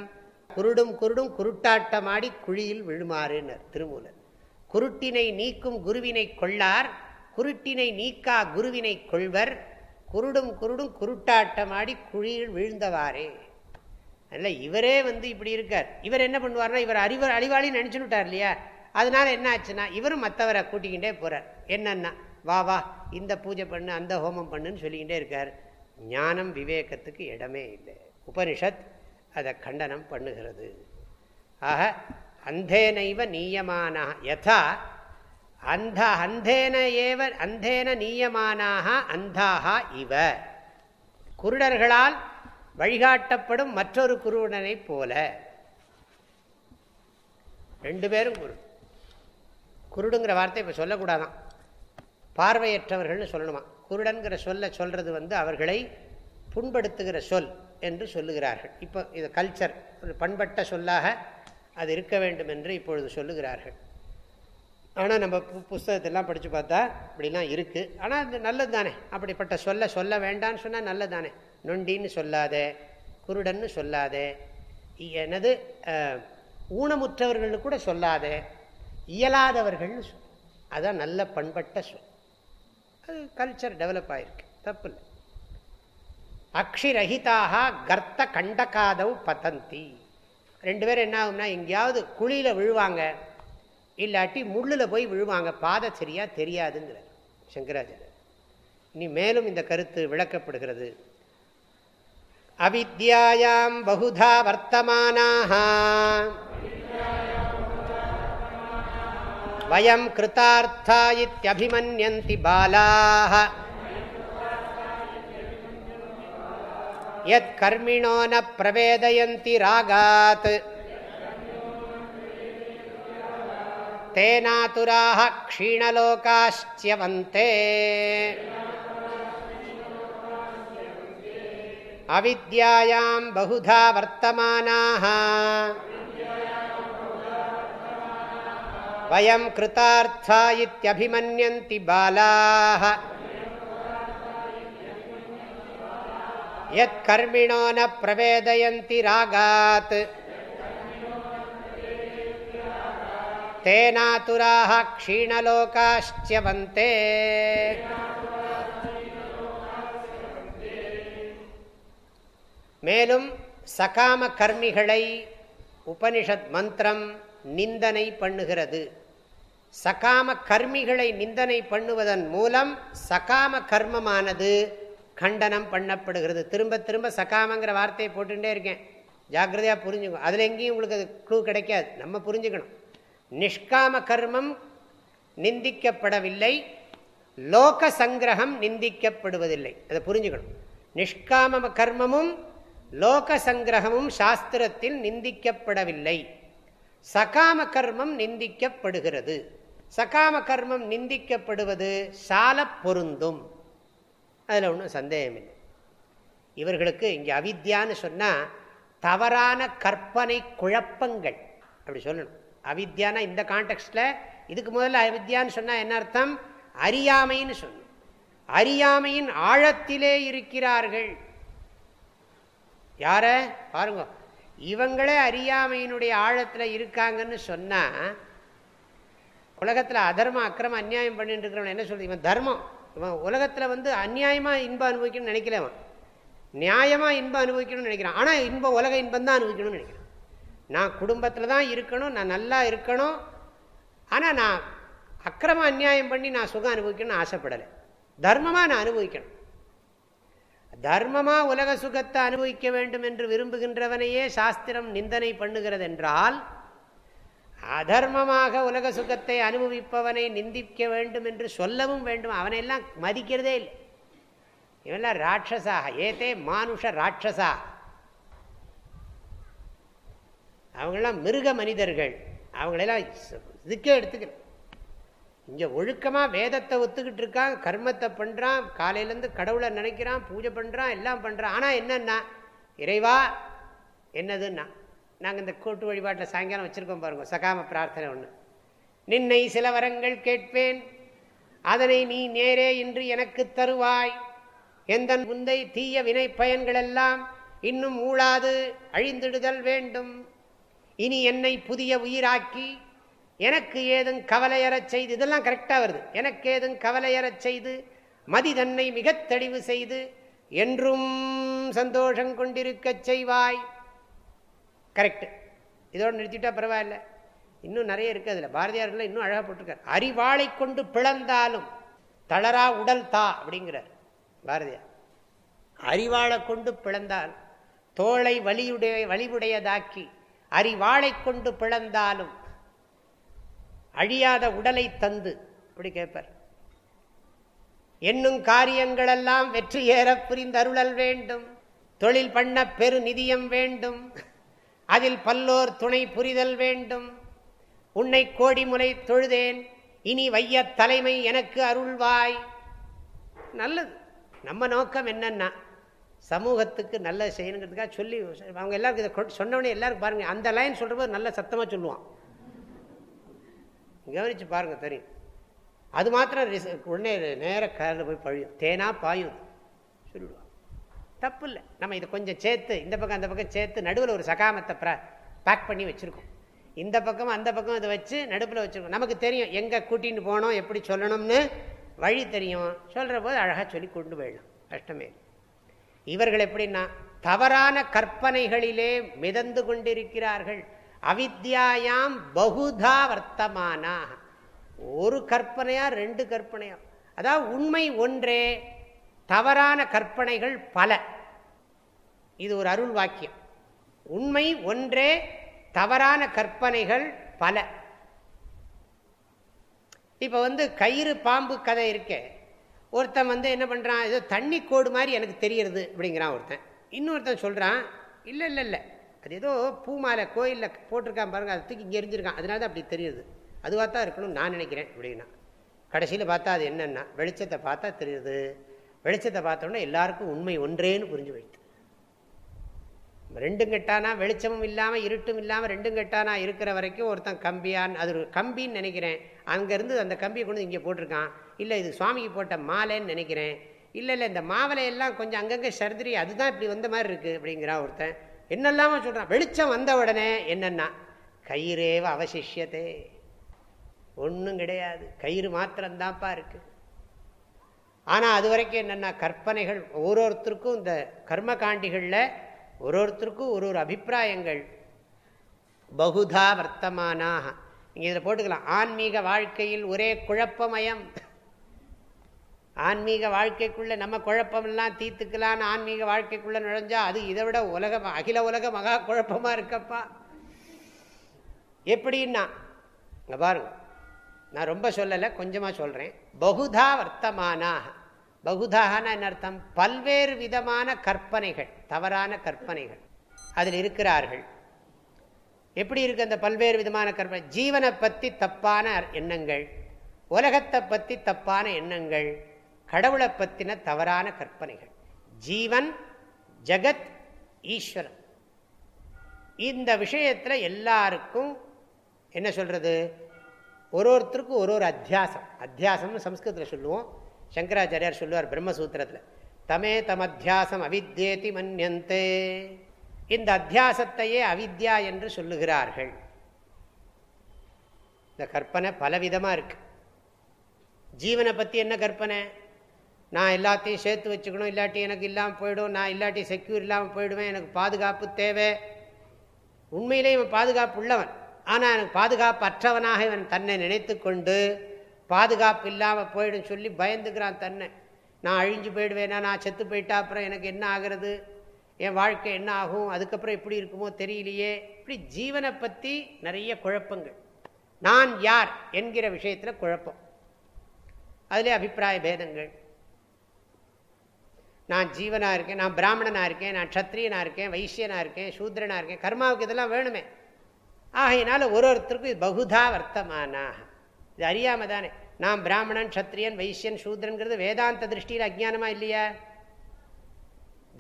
குருடும் குருடும் குருட்டாட்டமாடி குழியில் விழுமாறுனர் திருமூலர். குருட்டினை நீக்கும் குருவினை கொள்ளார் குருட்டினை நீக்கா குருவினை கொள்வர் குருடும் குருடும் குருட்டாட்டமாடி குழியில் விழுந்தவாறே. அதில் இவரே வந்து இப்படி இருக்கார். இவர் என்ன பண்ணுவார்னா இவர் அறிவர் அறிவாளின்னு நினச்சுட்டார் இல்லையா? அதனால என்ன ஆச்சுன்னா இவரும் மற்றவரை கூட்டிக்கிட்டே போகிறார் என்னன்னா வா வா இந்த பூஜை பண்ணு அந்த ஹோமம் பண்ணுன்னு சொல்லிக்கிட்டே இருக்கார். ஞானம் விவேகத்துக்கு இடமே இல்லை. உபனிஷத் அதை கண்டனம் பண்ணுகிறது. ஆக அந்தேனைவ நீயமானா யதா அந்த அந்தேன ஏவ அந்தேன நீயமானாக அந்தாக இவ. குருடர்களால் வழிகாட்டப்படும் மற்றொரு குருடனை போல. ரெண்டு பேரும் குரு. குருடுங்கிற வார்த்தை இப்போ சொல்லக்கூடாதான். பார்வையற்றவர்கள்னு சொல்லணுமா. குருடன்கிற சொல்ல சொல்கிறது வந்து அவர்களை புண்படுத்துகிற சொல். என்று சொல்லுகிறார்கள். இப்போ இது கல்ச்சர் ஒரு பண்பட்ட சொல்லாக அது இருக்க வேண்டும் என்று இப்பொழுது சொல்லுகிறார்கள். ஆனால் நம்ம பு புஸ்தகத்தெல்லாம் படித்து பார்த்தா இப்படிலாம் இருக்குது ஆனால் அது நல்லது தானே அப்படிப்பட்ட சொல்ல சொல்ல வேண்டான்னு சொன்னால் நல்லது தானே நொண்டின்னு சொல்லாதே குருடன்னு சொல்லாதே எனது ஊனமுற்றவர்கள்னு கூட சொல்லாதே இயலாதவர்கள்னு சொல் அதான் நல்ல பண்பட்ட சொல். அது கல்ச்சர் டெவலப் ஆகிருக்கு தப்பு இல்லை. அக்ஷிரஹிதாக கர்த்த கண்டகாதவ் பதந்தி. ரெண்டு பேரும் என்ன ஆகும்னா எங்கேயாவது குழியில் விழுவாங்க இல்லாட்டி முள்ளில் போய் விழுவாங்க பாதை சரியாக தெரியாதுங்கிறார் சங்கராச்சாரியர் இனி மேலும் இந்த கருத்து விளக்கப்படுகிறது. அவித்யாயாம் பகுதா வர்த்தமானாக வயம் கிருத்தார்த்தா இத்தியபிமன்யந்தி பாலாக யத் கர்மிணோ ந பிரவேதயந்தி ராகாத் தேனாதுராக க்ஷீணலோகாஸ்யவந்தே அவித்யாயாம் பகுதா வர்த்தமானாக வயம் கிருத்தார்த்தா இத்தியபிமன்யந்தி பாலாக यत्कर्मिणो न ந பிரவேதயந்தி ராகாத் தேனாதுராக மேலும் சகாம கர்மிகளை உபனிஷத் மந்திரம் நிந்தனை பண்ணுகிறது. சகாம கர்மிகளை நிந்தனை பண்ணுவதன் மூலம் சகாம கர்மமானது கண்டனம் பண்ணப்படுகிறது. திரும்ப திரும்ப சகாமங்கிற வார்த்தையை போட்டுட்டே இருக்கேன். ஜாக்கிரதையாக புரிஞ்சுக்கணும் அதில் எங்கேயும் உங்களுக்கு அது க்ளூ கிடைக்காது. நம்ம புரிஞ்சுக்கணும். நிஷ்காம கர்மம் நிந்திக்கப்படவில்லை. லோக சங்கிரகம் நிந்திக்கப்படுவதில்லை. அதை புரிஞ்சுக்கணும். நிஷ்காம கர்மமும் லோக சங்கிரகமும் சாஸ்திரத்தில் நிந்திக்கப்படவில்லை. சகாம கர்மம் நிந்திக்கப்படுகிறது. சகாம கர்மம் நிந்திக்கப்படுவது சால பொருந்தும். அதில் ஒன்றும் சந்தேகம் இல்லை இவர்களுக்கு இங்கே அவித்யான்னு சொன்னால் தவறான கற்பனை குழப்பங்கள் அப்படி சொல்லணும். அவித்யானா இந்த கான்டெக்ட்டில் இதுக்கு முதல்ல அவித்யான்னு சொன்னால் என்ன அர்த்தம்? அறியாமைன்னு சொல்லணும். அறியாமையின் ஆழத்திலே இருக்கிறார்கள். யார? பாருங்க. இவங்களே அறியாமையினுடைய ஆழத்தில் இருக்காங்கன்னு சொன்னால் உலகத்தில் அதர்மம் அக்கிரமம் அநியாயம் பண்ணிட்டு இருக்கிறவன் என்ன சொல்றது? இவன் தர்மம். இவன் உலகத்தில் வந்து அந்நியாயமாக இன்பம் அனுபவிக்கணும்னு நினைக்கல அவன். நியாயமாக இன்பம் அனுபவிக்கணும்னு நினைக்கிறான். ஆனால் இன்பம் உலக இன்பம் தான் அனுபவிக்கணும்னு நினைக்கிறான். நான் குடும்பத்தில் தான் இருக்கணும் நான் நல்லா இருக்கணும். ஆனால் நான் அக்கிரம அநியாயம் பண்ணி நான் சுகம் அனுபவிக்கணும்னு ஆசைப்படலை. தர்மமாக நான் அனுபவிக்கணும். தர்மமாக உலக சுகத்தை அனுபவிக்க வேண்டும் என்று விரும்புகின்றவனையே சாஸ்திரம் நிந்தனை பண்ணுகிறது என்றால் அதர்மமாக உலக சுகத்தை அனுபவிப்பவனை நிந்திக்க வேண்டும் என்று சொல்லவும் வேண்டும். அவனையெல்லாம் மதிக்கிறதே இல்லை. இவெல்லாம் ராட்சசாக ஏதே மானுஷ ராட்சசா. அவங்களாம் மிருக மனிதர்கள். அவங்களெல்லாம் இதுக்கே எடுத்துக்கல இங்கே ஒழுக்கமாக வேதத்தை ஒத்துக்கிட்டு இருக்கான் கர்மத்தை பண்ணுறான் காலையிலேருந்து கடவுளை நினைக்கிறான் பூஜை பண்ணுறான் எல்லாம் பண்ணுறான் ஆனால் என்னன்னா இறைவா என்னதுன்னா நாங்கள் இந்த கூட்டு வழிபாட்டில் சாயங்காலம் வச்சுருக்கோம் பாருங்க சகாம பிரார்த்தனை ஒன்று நின்னை சில வரங்கள் கேட்பேன் அதனை நீ நேரே இன்று எனக்கு தருவாய். எந்த முந்தை தீய வினை பயன்களெல்லாம் இன்னும் ஊழாது அழிந்திடுதல் வேண்டும். இனி என்னை புதிய உயிராக்கி எனக்கு ஏதும் கவலையறச் செய்து இதெல்லாம் கரெக்டாக வருது. எனக்கு ஏதும் கவலையறச் செய்து மதி தன்னை தெளிவு செய்து என்றும் சந்தோஷம் கொண்டிருக்கச் செய்வாய். கரெக்டு. இதோடு நிறுத்திட்டா பரவாயில்ல. இன்னும் நிறைய இருக்குது அதில். பாரதியார்கள் இன்னும் அழகாக போட்டிருக்கார். அறிவாளை கொண்டு பிளந்தாலும் தளரா உடல் தா அப்படிங்கிறார் பாரதியார். அறிவாளை கொண்டு பிளந்தால் தோளை வலியுடைய வலிவுடையதாக்கி அறிவாளை கொண்டு பிளந்தாலும் அழியாத உடலை தந்து அப்படி கேட்பார். என்னும் காரியங்களெல்லாம் வெற்றி ஏற புரிந்தருளல் வேண்டும். தொழில் பண்ண பெரு நிதியம் வேண்டும். அதில் பல்லோர் துணை புரிதல் வேண்டும். உன்னை கோடிமுனை தொழுதேன். இனி வைய தலைமை எனக்கு அருள்வாய். நல்லது. நம்ம நோக்கம் என்னன்னா சமூகத்துக்கு நல்ல செய்யணுங்கிறதுக்காக சொல்லி அவங்க எல்லாருக்கும் இதை சொன்னவனே எல்லாருக்கும் பாருங்கள் அந்த லைன் சொல்கிறபோது நல்ல சத்தமாக சொல்லுவான். கவனிச்சு பாருங்கள் தெரியும். அது மாத்திரம் உடனே நேர காரில் போய் பழியும். தேனா பாயும். சொல்லிடுவான் தப்பு இல்லை நம்ம இதை கொஞ்சம் சேர்த்து இந்த பக்கம் அந்த பக்கம் சேர்த்து நடுவில் ஒரு சகாமத்தை பேக் பண்ணி வச்சுருக்கோம். இந்த பக்கம் அந்த பக்கம் இதை வச்சு நடுப்பில் வச்சுருக்கோம். நமக்கு தெரியும் எங்கே கூட்டின்னு போனோம் எப்படி சொல்லணும்னு. வழி தெரியும். சொல்கிற போது அழகாக சொல்லி கொண்டு போயிடலாம். கஷ்டமே இவர்கள் எப்படின்னா தவறான கற்பனைகளிலே மிதந்து கொண்டிருக்கிறார்கள். அவித்யாயாம் பகுதா வர்த்தமானா ஒரு கற்பனையா ரெண்டு கற்பனையா. அதாவது உண்மை ஒன்றே தவறான கற்பனைகள் பல. இது ஒரு அருள் வாக்கியம். உண்மை ஒன்றே தவறான கற்பனைகள் பல. இப்போ வந்து கயிறு பாம்பு கதை இருக்க. ஒருத்தன் வந்து என்ன பண்ணுறான் ஏதோ தண்ணி கோடு மாதிரி எனக்கு தெரியறது அப்படிங்கிறான் ஒருத்தன். இன்னொருத்தன் சொல்கிறான் இல்லை இல்லை இல்லை. அது ஏதோ பூ மாலை கோயிலில் போட்டிருக்கான் பாருங்கள் அது தூக்கி இங்கே எரிஞ்சிருக்கான். அதனால தான் அப்படி தெரியுது அதுவாக தான் இருக்கணும்னு நான் நினைக்கிறேன். அப்படின்னா கடைசியில் பார்த்தா அது என்னென்னா வெளிச்சத்தை பார்த்தா தெரியுது வெளிச்சத்தை பார்த்தோன்னா எல்லாருக்கும் உண்மை ஒன்றேன்னு புரிஞ்சு வைத்து ரெண்டும் கெட்டானா வெளிச்சமும் இல்லாமல் இருட்டும் இல்லாமல் ரெண்டும் கெட்டானா இருக்கிற வரைக்கும் ஒருத்தன் கம்பியான் அது ஒரு கம்பின்னு நினைக்கிறேன். அங்கேருந்து அந்த கம்பியை கொண்டு இங்கே போட்டிருக்கான். இல்லை இது சுவாமிக்கு போட்ட மாலைன்னு நினைக்கிறேன். இல்லை இல்லை இந்த மாவலையெல்லாம் கொஞ்சம் அங்கங்கே சர்தரி அதுதான் இப்படி வந்த மாதிரி இருக்குது அப்படிங்கிறான் ஒருத்தன். என்னெல்லாம சொல்கிறான் வெளிச்சம் வந்த உடனே என்னென்னா கயிறேவ அவசிஷியத்தே ஒன்றும் கிடையாது. கயிறு மாத்திரம்தான்ப்பா இருக்குது ஆனால் அது வரைக்கும் என்னென்னா கற்பனைகள் ஒரு ஒருத்தருக்கும் இந்த கர்மகாண்டிகளில் ஒரு ஒருத்தருக்கும் ஒரு ஒரு அபிப்பிராயங்கள். பகுதா வர்த்தமானாக நீங்கள் இதில் போட்டுக்கலாம். ஆன்மீக வாழ்க்கையில் ஒரே குழப்பமயம். ஆன்மீக வாழ்க்கைக்குள்ளே நம்ம குழப்பமெல்லாம் தீர்த்துக்கலான்னு ஆன்மீக வாழ்க்கைக்குள்ளே நுழைஞ்சால் அது இதை விட உலக அகில உலக மகா குழப்பமாக இருக்கப்பா? எப்படின்னா பாருங்க. நான் ரொம்ப சொல்லலை கொஞ்சமாக சொல்கிறேன் பகுதா வர்த்தமானாக பகுதாகனா என்ன அர்த்தம்? பல்வேறு விதமான கற்பனைகள் தவறான கற்பனைகள். அதில் இருக்கிறார்கள். எப்படி இருக்கு அந்த பல்வேறு விதமான கற்பனை? ஜீவனை பற்றி தப்பான எண்ணங்கள் உலகத்தை பற்றி தப்பான எண்ணங்கள் கடவுளை பற்றின தவறான கற்பனைகள். ஜீவன் ஜகத் ஈஸ்வரன். இந்த விஷயத்தில் எல்லாருக்கும் என்ன சொல்றது? ஒரு ஒருத்தருக்கும் ஒரு ஒரு அத்தியாசம். அத்தியாசம்னு சம்ஸ்கிருதத்தில் சொல்லுவோம். சங்கராச்சாரியார் சொல்லுவார் பிரம்மசூத்திரத்தில் தமே தம் அத்தியாசம் அவித்யேதி மன்யந்தே. இந்த அத்தியாசத்தையே அவித்யா என்று சொல்லுகிறார்கள். இந்த கற்பனை பலவிதமாக இருக்கு. ஜீவனை பற்றி என்ன கற்பனை? நான் எல்லாத்தையும் சேர்த்து வச்சுக்கணும் இல்லாட்டி எனக்கு இல்லாமல் போயிடும் நான் இல்லாட்டி செக்யூர் இல்லாமல் போயிடுவேன் எனக்கு பாதுகாப்பு தேவை. உண்மையிலே இவன் பாதுகாப்பு உள்ளவன் ஆனால் எனக்கு பாதுகாப்பு அற்றவனாக இவன் தன்னை நினைத்து கொண்டு பாதுகாப்பு இல்லாமல் போயிடும் சொல்லி பயந்துக்கிறான் தன்னை. நான் அழிஞ்சு போயிடுவேனா? நான் செத்து போயிட்டா அப்புறம் எனக்கு என்ன ஆகிறது? என் வாழ்க்கை என்ன ஆகும்? அதுக்கப்புறம் எப்படி இருக்குமோ தெரியலையே. இப்படி ஜீவனை பற்றி நிறைய குழப்பங்கள். நான் யார் என்கிற விஷயத்தில் குழப்பம். அதிலே அபிப்பிராய பேதங்கள். நான் ஜீவனாக இருக்கேன் நான் பிராமணனாக இருக்கேன் நான் க்ஷத்ரியனாக இருக்கேன் வைசியனாக இருக்கேன் சூத்ரனாக இருக்கேன் கர்மாவுக்கு இதெல்லாம் வேணுமே. ஆகையினால ஒரு ஒருத்தருக்கும் இது பகுதா வர்த்தமானாக. இது அறியாமல் தானே நான் பிராமணன் க்ஷத்ரியன் வைசியன் சூத்ரன்கிறது வேதாந்த திருஷ்டியில் அஜ்ஞானமாக இல்லையா?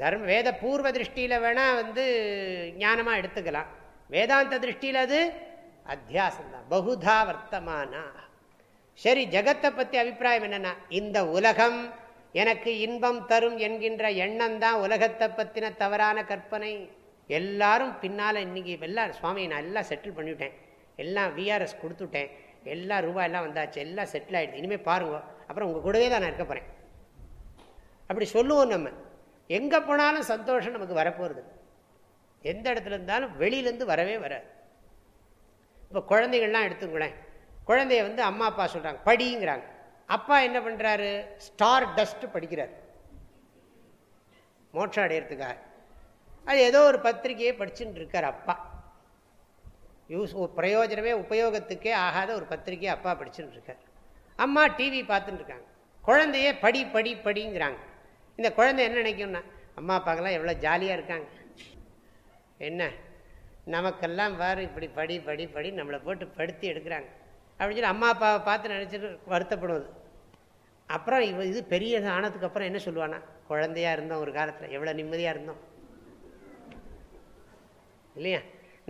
தர்ம வேத பூர்வ திருஷ்டியில் வேணால் வந்து ஞானமாக எடுத்துக்கலாம். வேதாந்த திருஷ்டியில் அது அத்தியாசம்தான். பகுதா வர்த்தமானா. சரி ஜகத்தை பற்றி அபிப்பிராயம் என்னென்னா இந்த உலகம் எனக்கு இன்பம் தரும் என்கின்ற எண்ணம் தான் உலகத்தை பற்றின தவறான கற்பனை. எல்லாரும் பின்னால் இன்னைக்கு எல்லாம் சுவாமி நான் எல்லாம் செட்டில் பண்ணிவிட்டேன். எல்லாம் விஆர்எஸ் கொடுத்துட்டேன் எல்லா ரூபாய் எல்லாம் வந்தாச்சு எல்லாம் செட்டில் ஆகிடுது இனிமேல் பாருங்க. அப்புறம் உங்கள் கூடவே தான் நான் இருக்க போகிறேன் அப்படி சொல்லுவோம் நம்ம. எங்கே போனாலும் சந்தோஷம் நமக்கு வரப்போகிறது எந்த இடத்துல இருந்தாலும் வெளியிலேருந்து வரவே வராது. இப்போ குழந்தைகள்லாம் எடுத்துங்களேன் குழந்தைய வந்து அம்மா அப்பா சொல்கிறாங்க படிங்கிறாங்க. அப்பா என்ன பண்ணுறாரு ஸ்டார் டஸ்ட் படிக்கிறார். மோட்சம் அடையிறதுக்காக அது ஏதோ ஒரு பத்திரிகையை படிச்சுட்டு இருக்கார் அப்பா. யூஸ் பிரயோஜனமே உபயோகத்துக்கே ஆகாத ஒரு பத்திரிக்கையை அப்பா படிச்சுட்டு இருக்கார். அம்மா டிவி பார்த்துட்டு இருக்காங்க. குழந்தையே படி படி படிங்கிறாங்க. இந்த குழந்தை என்ன நினைக்கும்னா அம்மா அப்பாக்கெல்லாம் எவ்வளோ ஜாலியாக இருக்காங்க. என்ன? நமக்கெல்லாம் வேறு இப்படி படி படி படி நம்மளை போட்டு படுத்தி எடுக்கிறாங்க. அப்படின்னு சொல்லி அம்மா அப்பாவை பார்த்து நினச்சிட்டு வருத்தப்படுவது. அப்புறம் இவ இது பெரிய ஆனதுக்கு அப்புறம் என்ன சொல்லுவானா குழந்தையாக இருந்தோம் ஒரு காலத்தில். எவ்வளோ நிம்மதியாக இருந்தோம். இல்லையா?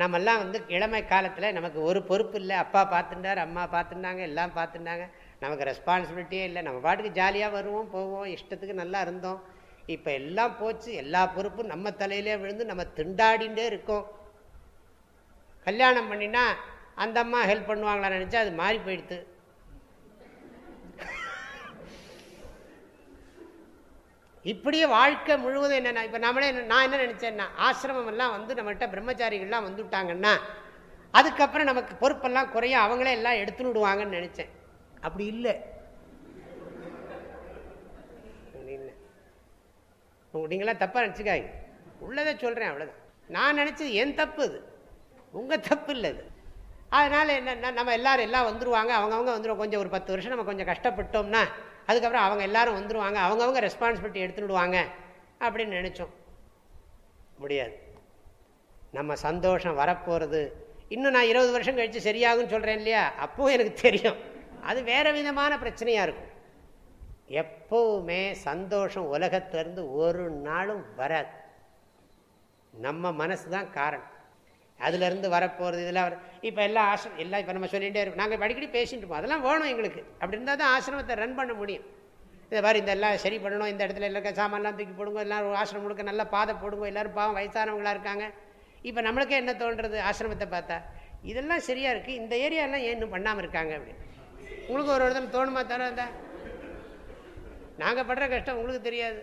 நம்மெல்லாம் வந்து இளமை காலத்தில் நமக்கு ஒரு பொறுப்பு இல்லை. அப்பா பார்த்துட்டார் அம்மா பார்த்துட்டாங்க எல்லாம் பார்த்துட்டாங்க. நமக்கு ரெஸ்பான்சிபிலிட்டியே இல்லை. நம்ம பாட்டுக்கு ஜாலியாக வருவோம் போவோம் இஷ்டத்துக்கு நல்லா இருந்தோம். இப்போ எல்லாம் போச்சு. எல்லா பொறுப்பும் நம்ம தலையிலே விழுந்து நம்ம திண்டாடிண்டே இருக்கோம். கல்யாணம் பண்ணினா அந்த அம்மா ஹெல்ப் பண்ணுவாங்களா நினச்சா அது மாறி போயிடுது இப்படியே வாழ்க்கை முழுவதும் என்னென்ன இப்போ நம்மளே நான் என்ன நினச்சேன்னா ஆசிரமம் எல்லாம் வந்து நம்மகிட்ட பிரம்மச்சாரிகள்லாம் வந்துவிட்டாங்கன்னா அதுக்கப்புறம் நமக்கு பொறுப்பெல்லாம் குறைய அவங்களே எல்லாம் எடுத்துன்னு விடுவாங்கன்னு நினச்சேன். அப்படி இல்லை. நீங்களாம் தப்பாக நினச்சிக்காங்க உள்ளதை சொல்கிறேன் அவ்வளோதான் நான் நினச்சது என் தப்பு இது உங்கள் தப்பு இல்லை இது அதனால் என்னென்னா நம்ம எல்லோரும் எல்லாம் வந்துடுவாங்க அவங்கவுங்க வந்துடுவோம் கொஞ்சம் ஒரு பத்து வருஷம் நம்ம கொஞ்சம் கஷ்டப்பட்டோம்னா அதுக்கப்புறம் அவங்க எல்லாரும் வந்துடுவாங்க அவங்கவுங்க ரெஸ்பான்சிபிலிட்டி எடுத்துடுவாங்க அப்படின்னு நினச்சோம். முடியாது. நம்ம சந்தோஷம் வரப்போகிறது இன்னும் நான் இருபது வருஷம் கழித்து சரியாகும்னு சொல்கிறேன் இல்லையா? அப்போவும் எனக்கு தெரியும். அது வேறு விதமான பிரச்சனையாக இருக்கும். எப்பவுமே சந்தோஷம் உலகத்திலேருந்து ஒரு நாளும் வராது. நம்ம மனசு தான் காரணம். அதுலேருந்து வரப்போகிறது இதெல்லாம் இப்போ எல்லாம் ஆசிரம் எல்லாம் இப்போ நம்ம சொல்லிகிட்டே இருக்கோம். நாங்கள் அடிக்கடி பேசிகிட்டு இருப்போம். அதெல்லாம் வேணும் எங்களுக்கு. அப்படி இருந்தால் தான் ஆசிரமத்தை ரன் பண்ண முடியும். இதை மாதிரி இந்த எல்லாம் சரி பண்ணணும். இந்த இடத்துல எல்லாம் சாமான்லாம் தூக்கி போடுங்க. எல்லாம் ஆசிரமம் முழுக்க நல்லா பாதை போடுங்க. எல்லோரும் பாவம் வயசானவங்களாக இருக்காங்க. இப்போ நம்மளுக்கே என்ன தோன்றது ஆசிரமத்தை பார்த்தா? இதெல்லாம் சரியாக இருக்குது இந்த ஏரியாலாம் ஏன் இன்னும் பண்ணாமல் இருக்காங்க அப்படின்னு உங்களுக்கு ஒரு இடத்துல தோணுமா தர நாங்கள் படுற கஷ்டம் உங்களுக்கு தெரியாது.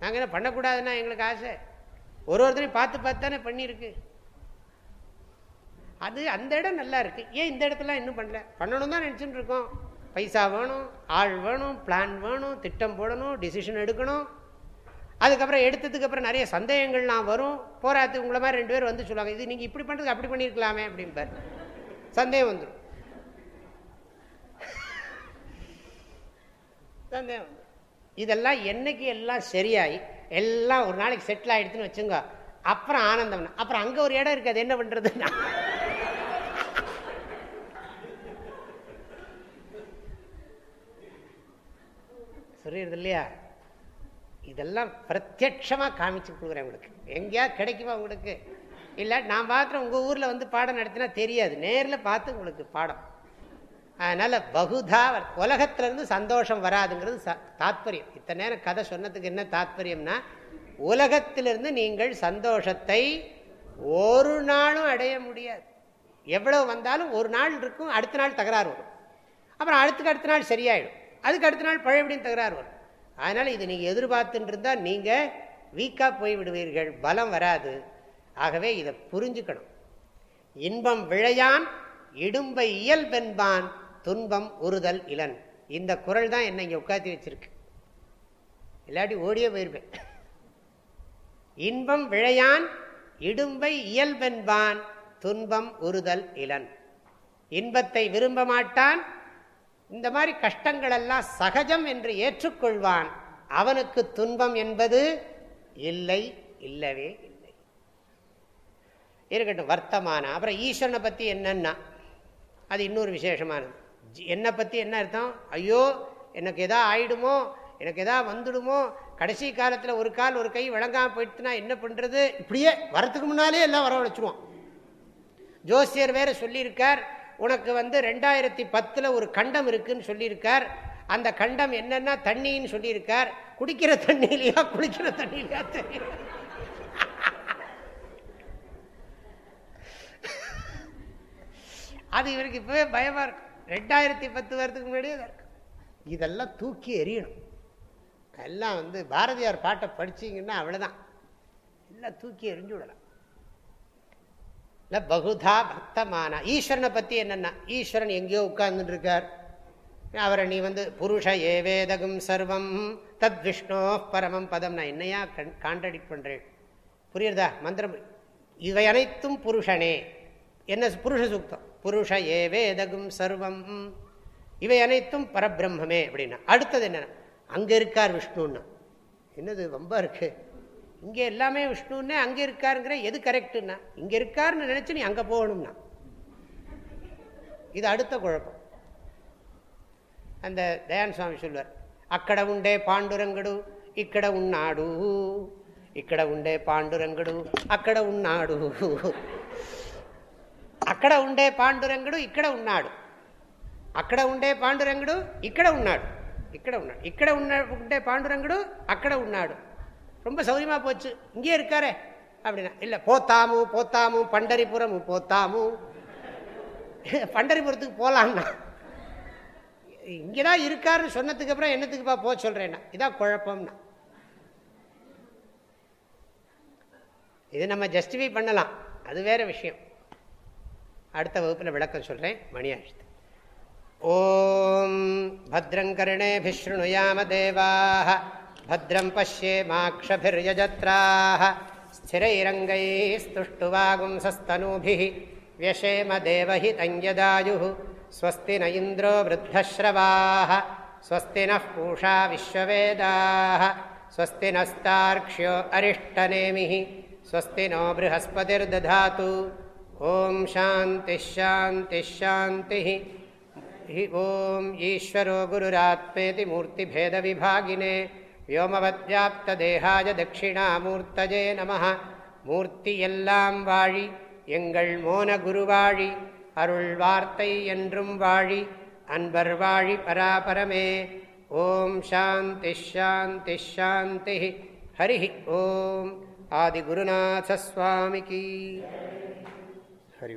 நாங்கள் என்ன பண்ணக்கூடாதுன்னா எங்களுக்கு ஆசை. ஒரு ஒருத்தரையும் பார்த்து பார்த்து தானே பண்ணியிருக்கு. அது அந்த இடம் நல்லா இருக்குது ஏன் இந்த இடத்துல இன்னும் பண்ணல? பண்ணணும் தான் நினச்சிட்டு இருக்கோம். பைசா வேணும் ஆள் வேணும் பிளான் வேணும் திட்டம் போடணும் டிசிஷன் எடுக்கணும். அதுக்கப்புறம் எடுத்ததுக்கு அப்புறம் நிறைய சந்தேகங்கள்லாம் வரும். போராத்து உங்களை மாதிரி ரெண்டு பேர் வந்து சொல்லுவாங்க இது நீங்கள் இப்படி பண்ணுறது அப்படி பண்ணியிருக்கலாமே அப்படின்பார் சந்தேகம் வந்துடும் சந்தேகம் இதெல்லாம் என்னைக்கு எல்லாம் சரியாகி எல்லாம் ஒரு நாளைக்கு செட்டில் ஆகிடுதுன்னு வச்சுங்க. அப்புறம் ஆனந்தம். அப்புறம் அங்கே ஒரு இடம் இருக்குது அது என்ன பண்ணுறதுன்னா சொல்லிடுது இல்லையா இதெல்லாம் பிரத்யட்சமாக காமிச்சு கொடுக்குறேன் உங்களுக்கு. எங்கேயா கிடைக்குமா உங்களுக்கு? இல்லை நான் பார்க்குறேன் உங்கள் ஊரில் வந்து பாடம் நடத்தினா தெரியாது. நேரில் பார்த்து உங்களுக்கு பாடம். அதனால் பகுதா உலகத்திலேருந்து சந்தோஷம் வராதுங்கிறது தாத்பரியம். இத்தனை நேரம் கதை சொன்னதுக்கு என்ன தாத்பரியம்னா உலகத்திலிருந்து நீங்கள் சந்தோஷத்தை ஒரு நாளும் அடைய முடியாது. எவ்வளோ வந்தாலும் ஒரு நாள் இருக்கும் அடுத்த நாள் தகராறு வரும். அப்புறம் அடுத்துக்கு அடுத்த நாள் சரியாயிடும். அதுக்கு அடுத்த நாள் பழையபடியும் தகராறு வரும். அதனால் இதை நீங்கள் எதிர்பார்த்துட்டு இருந்தால் நீங்கள் வீக்காக போய் விடுவீர்கள். பலம் வராது. ஆகவே இதை புரிஞ்சுக்கணும். இன்பம் விழையான் இடும்பை இயல்பென்பான் துன்பம் உறுதல் இளன் இந்த குரல் தான் என்னை இங்கே உட்காத்தி வச்சிருக்கு. இல்லாட்டி ஓடியே போயிருப்பேன். இன்பம் விழையான் இடும்பை இயல்பென்பான் துன்பம் உறுதல் இளன் இன்பத்தை விரும்ப மாட்டான் இந்த மாதிரி கஷ்டங்களெல்லாம் சகஜம் என்று ஏற்றுக்கொள்வான். அவனுக்கு துன்பம் என்பது இல்லை இல்லவே இல்லை. இருக்கட்டும் வர்த்தமான. அப்புறம் ஈஸ்வரனை பற்றி என்னன்னா அது இன்னொரு விசேஷமானது என்னை பற்றி என்ன அர்த்தம்? ஐயோ எனக்கு எதா ஆயிடுமோ எனக்கு எதா வந்துடுமோ கடைசி காலத்தில் ஒரு கால் ஒரு கை வழங்காமல் போயிட்டுனா என்ன பண்ணுறது இப்படியே வரத்துக்கு முன்னாலே எல்லாம் வரவழைச்சிருவோம் ஜோசியர் வேறு சொல்லியிருக்கார் உனக்கு வந்து ரெண்டாயிரத்தி பத்தில் ஒரு கண்டம் இருக்குன்னு சொல்லியிருக்கார். அந்த கண்டம் என்னென்னா தண்ணின்னு சொல்லியிருக்கார். குடிக்கிற தண்ணியிலையா குளிக்கிற தண்ணியிலையா தெரியல. அது இவருக்கு இப்போவே பயமாக இருக்கும். ரெண்டாயிரத்தி பத்து வருதுக்கு முன்னாடியே இதெல்லாம் தூக்கி எறியணும். எல்லாம் வந்து பாரதியார் பாட்டை படிச்சீங்கன்னா அவ்வளோதான் எல்லாம் தூக்கி எரிஞ்சு விடலாம். பகுதா பக்தமான. ஈஸ்வரனை பற்றி என்னென்னா ஈஸ்வரன் எங்கேயோ உட்கார்ந்துட்டு இருக்கார் அவரை நீ வந்து புருஷ ஏவேதகம் சர்வம் தத் விஷ்ணோ பரமம் பதம். நான் என்னையா கான்ட்ரடிக்ட் பண்ணுறேன் புரியுறதா? மந்திரம். இவை அனைத்தும் புருஷனே. என்ன புருஷ சூக்தம்? புருஷ ஏவேதகும் சர்வம். இவை அனைத்தும் பரபிரம்மே அப்படின்னா. அடுத்தது என்ன அங்கே இருக்கார் விஷ்ணுன்னு. என்னது ரொம்ப இருக்குது இங்கே எல்லாமே விஷ்ணுன்னு அங்கே இருக்காருங்கிற எது கரெக்டுன்னா இங்கே இருக்காருன்னு நினச்சி நீ அங்கே போகணும்னா இது அடுத்த குழப்பம் அந்த தயான் சுவாமி சொல்வார் அக்கட உண்டே பாண்டுரங்கடு இக்கட உன்னாடு இக்கட உண்டே பாண்டுரங்கடு அக்கட உன்னாடு అక్కడ ఉండే పాండురంగుడు ఇక్కడ ఉన్నాడు అక్కడ ఉండే పాండురంగుడు ఇక్కడ ఉన్నాడు ఇక్కడ ఉన్నాడు ఇక్కడ ఉన్న ఉంటే పాండురంగుడు అక్కడ ఉన్నాడు ரொம்ப சௌரியமாக போச்சு. இங்கேயே இருக்காரே. அப்படின்னா இல்லை போத்தாமு போத்தாமு பண்டரிபுரம் போத்தாமு. பண்டரிபுரத்துக்கு போகலான்னா இங்கே தான் இருக்காருன்னு சொன்னதுக்கப்புறம் என்னத்துக்குப்பா போக சொல்கிறேன்னா இதான் குழப்பம்னா. இது நம்ம ஜஸ்டிஃபை பண்ணலாம். அது வேற விஷயம். அடுத்த வகுப்பில் விளக்கம் சொல்கிறேன் மணி ஆழ்த்து ஓம் பதிரங்கருணேபிஸ்ருணுயாம தேவாக भद्रं पश्येमाक्षभिर्यजत्राः स्थिरैरङ्गैस्तुष्टुवागुंसस्तनूभिः व्यशेम देवहितञ्जदायुः स्वस्ति न इन्द्रो वृद्धश्रवाः स्वस्ति नः पूषा विश्ववेदाः स्वस्ति नस्तार्क्ष्यो अरिष्टनेमिः स्वस्ति नो बृहस्पतिर्दधातु ॐ शान्तिश्शान्तिश्शान्तिः ॐ ईश्वरो गुरुरात्मेति मूर्तिभेदविभागिने வியோமவத்யாப்ததேகாய தட்சிணாமூர்த்தஜே நம மூர்த்தி எல்லாம் வாழி எங்கள் மோன குருவாழி அருள் வார்த்தை என்றும் வாழி அன்பர் வாழி பராபரமே. ஓம் சாந்தி ஷாந்தி ஷாந்தி. ஹரி ஓம். ஆதிகுருநாசஸ்வாமிக்கு ஹரி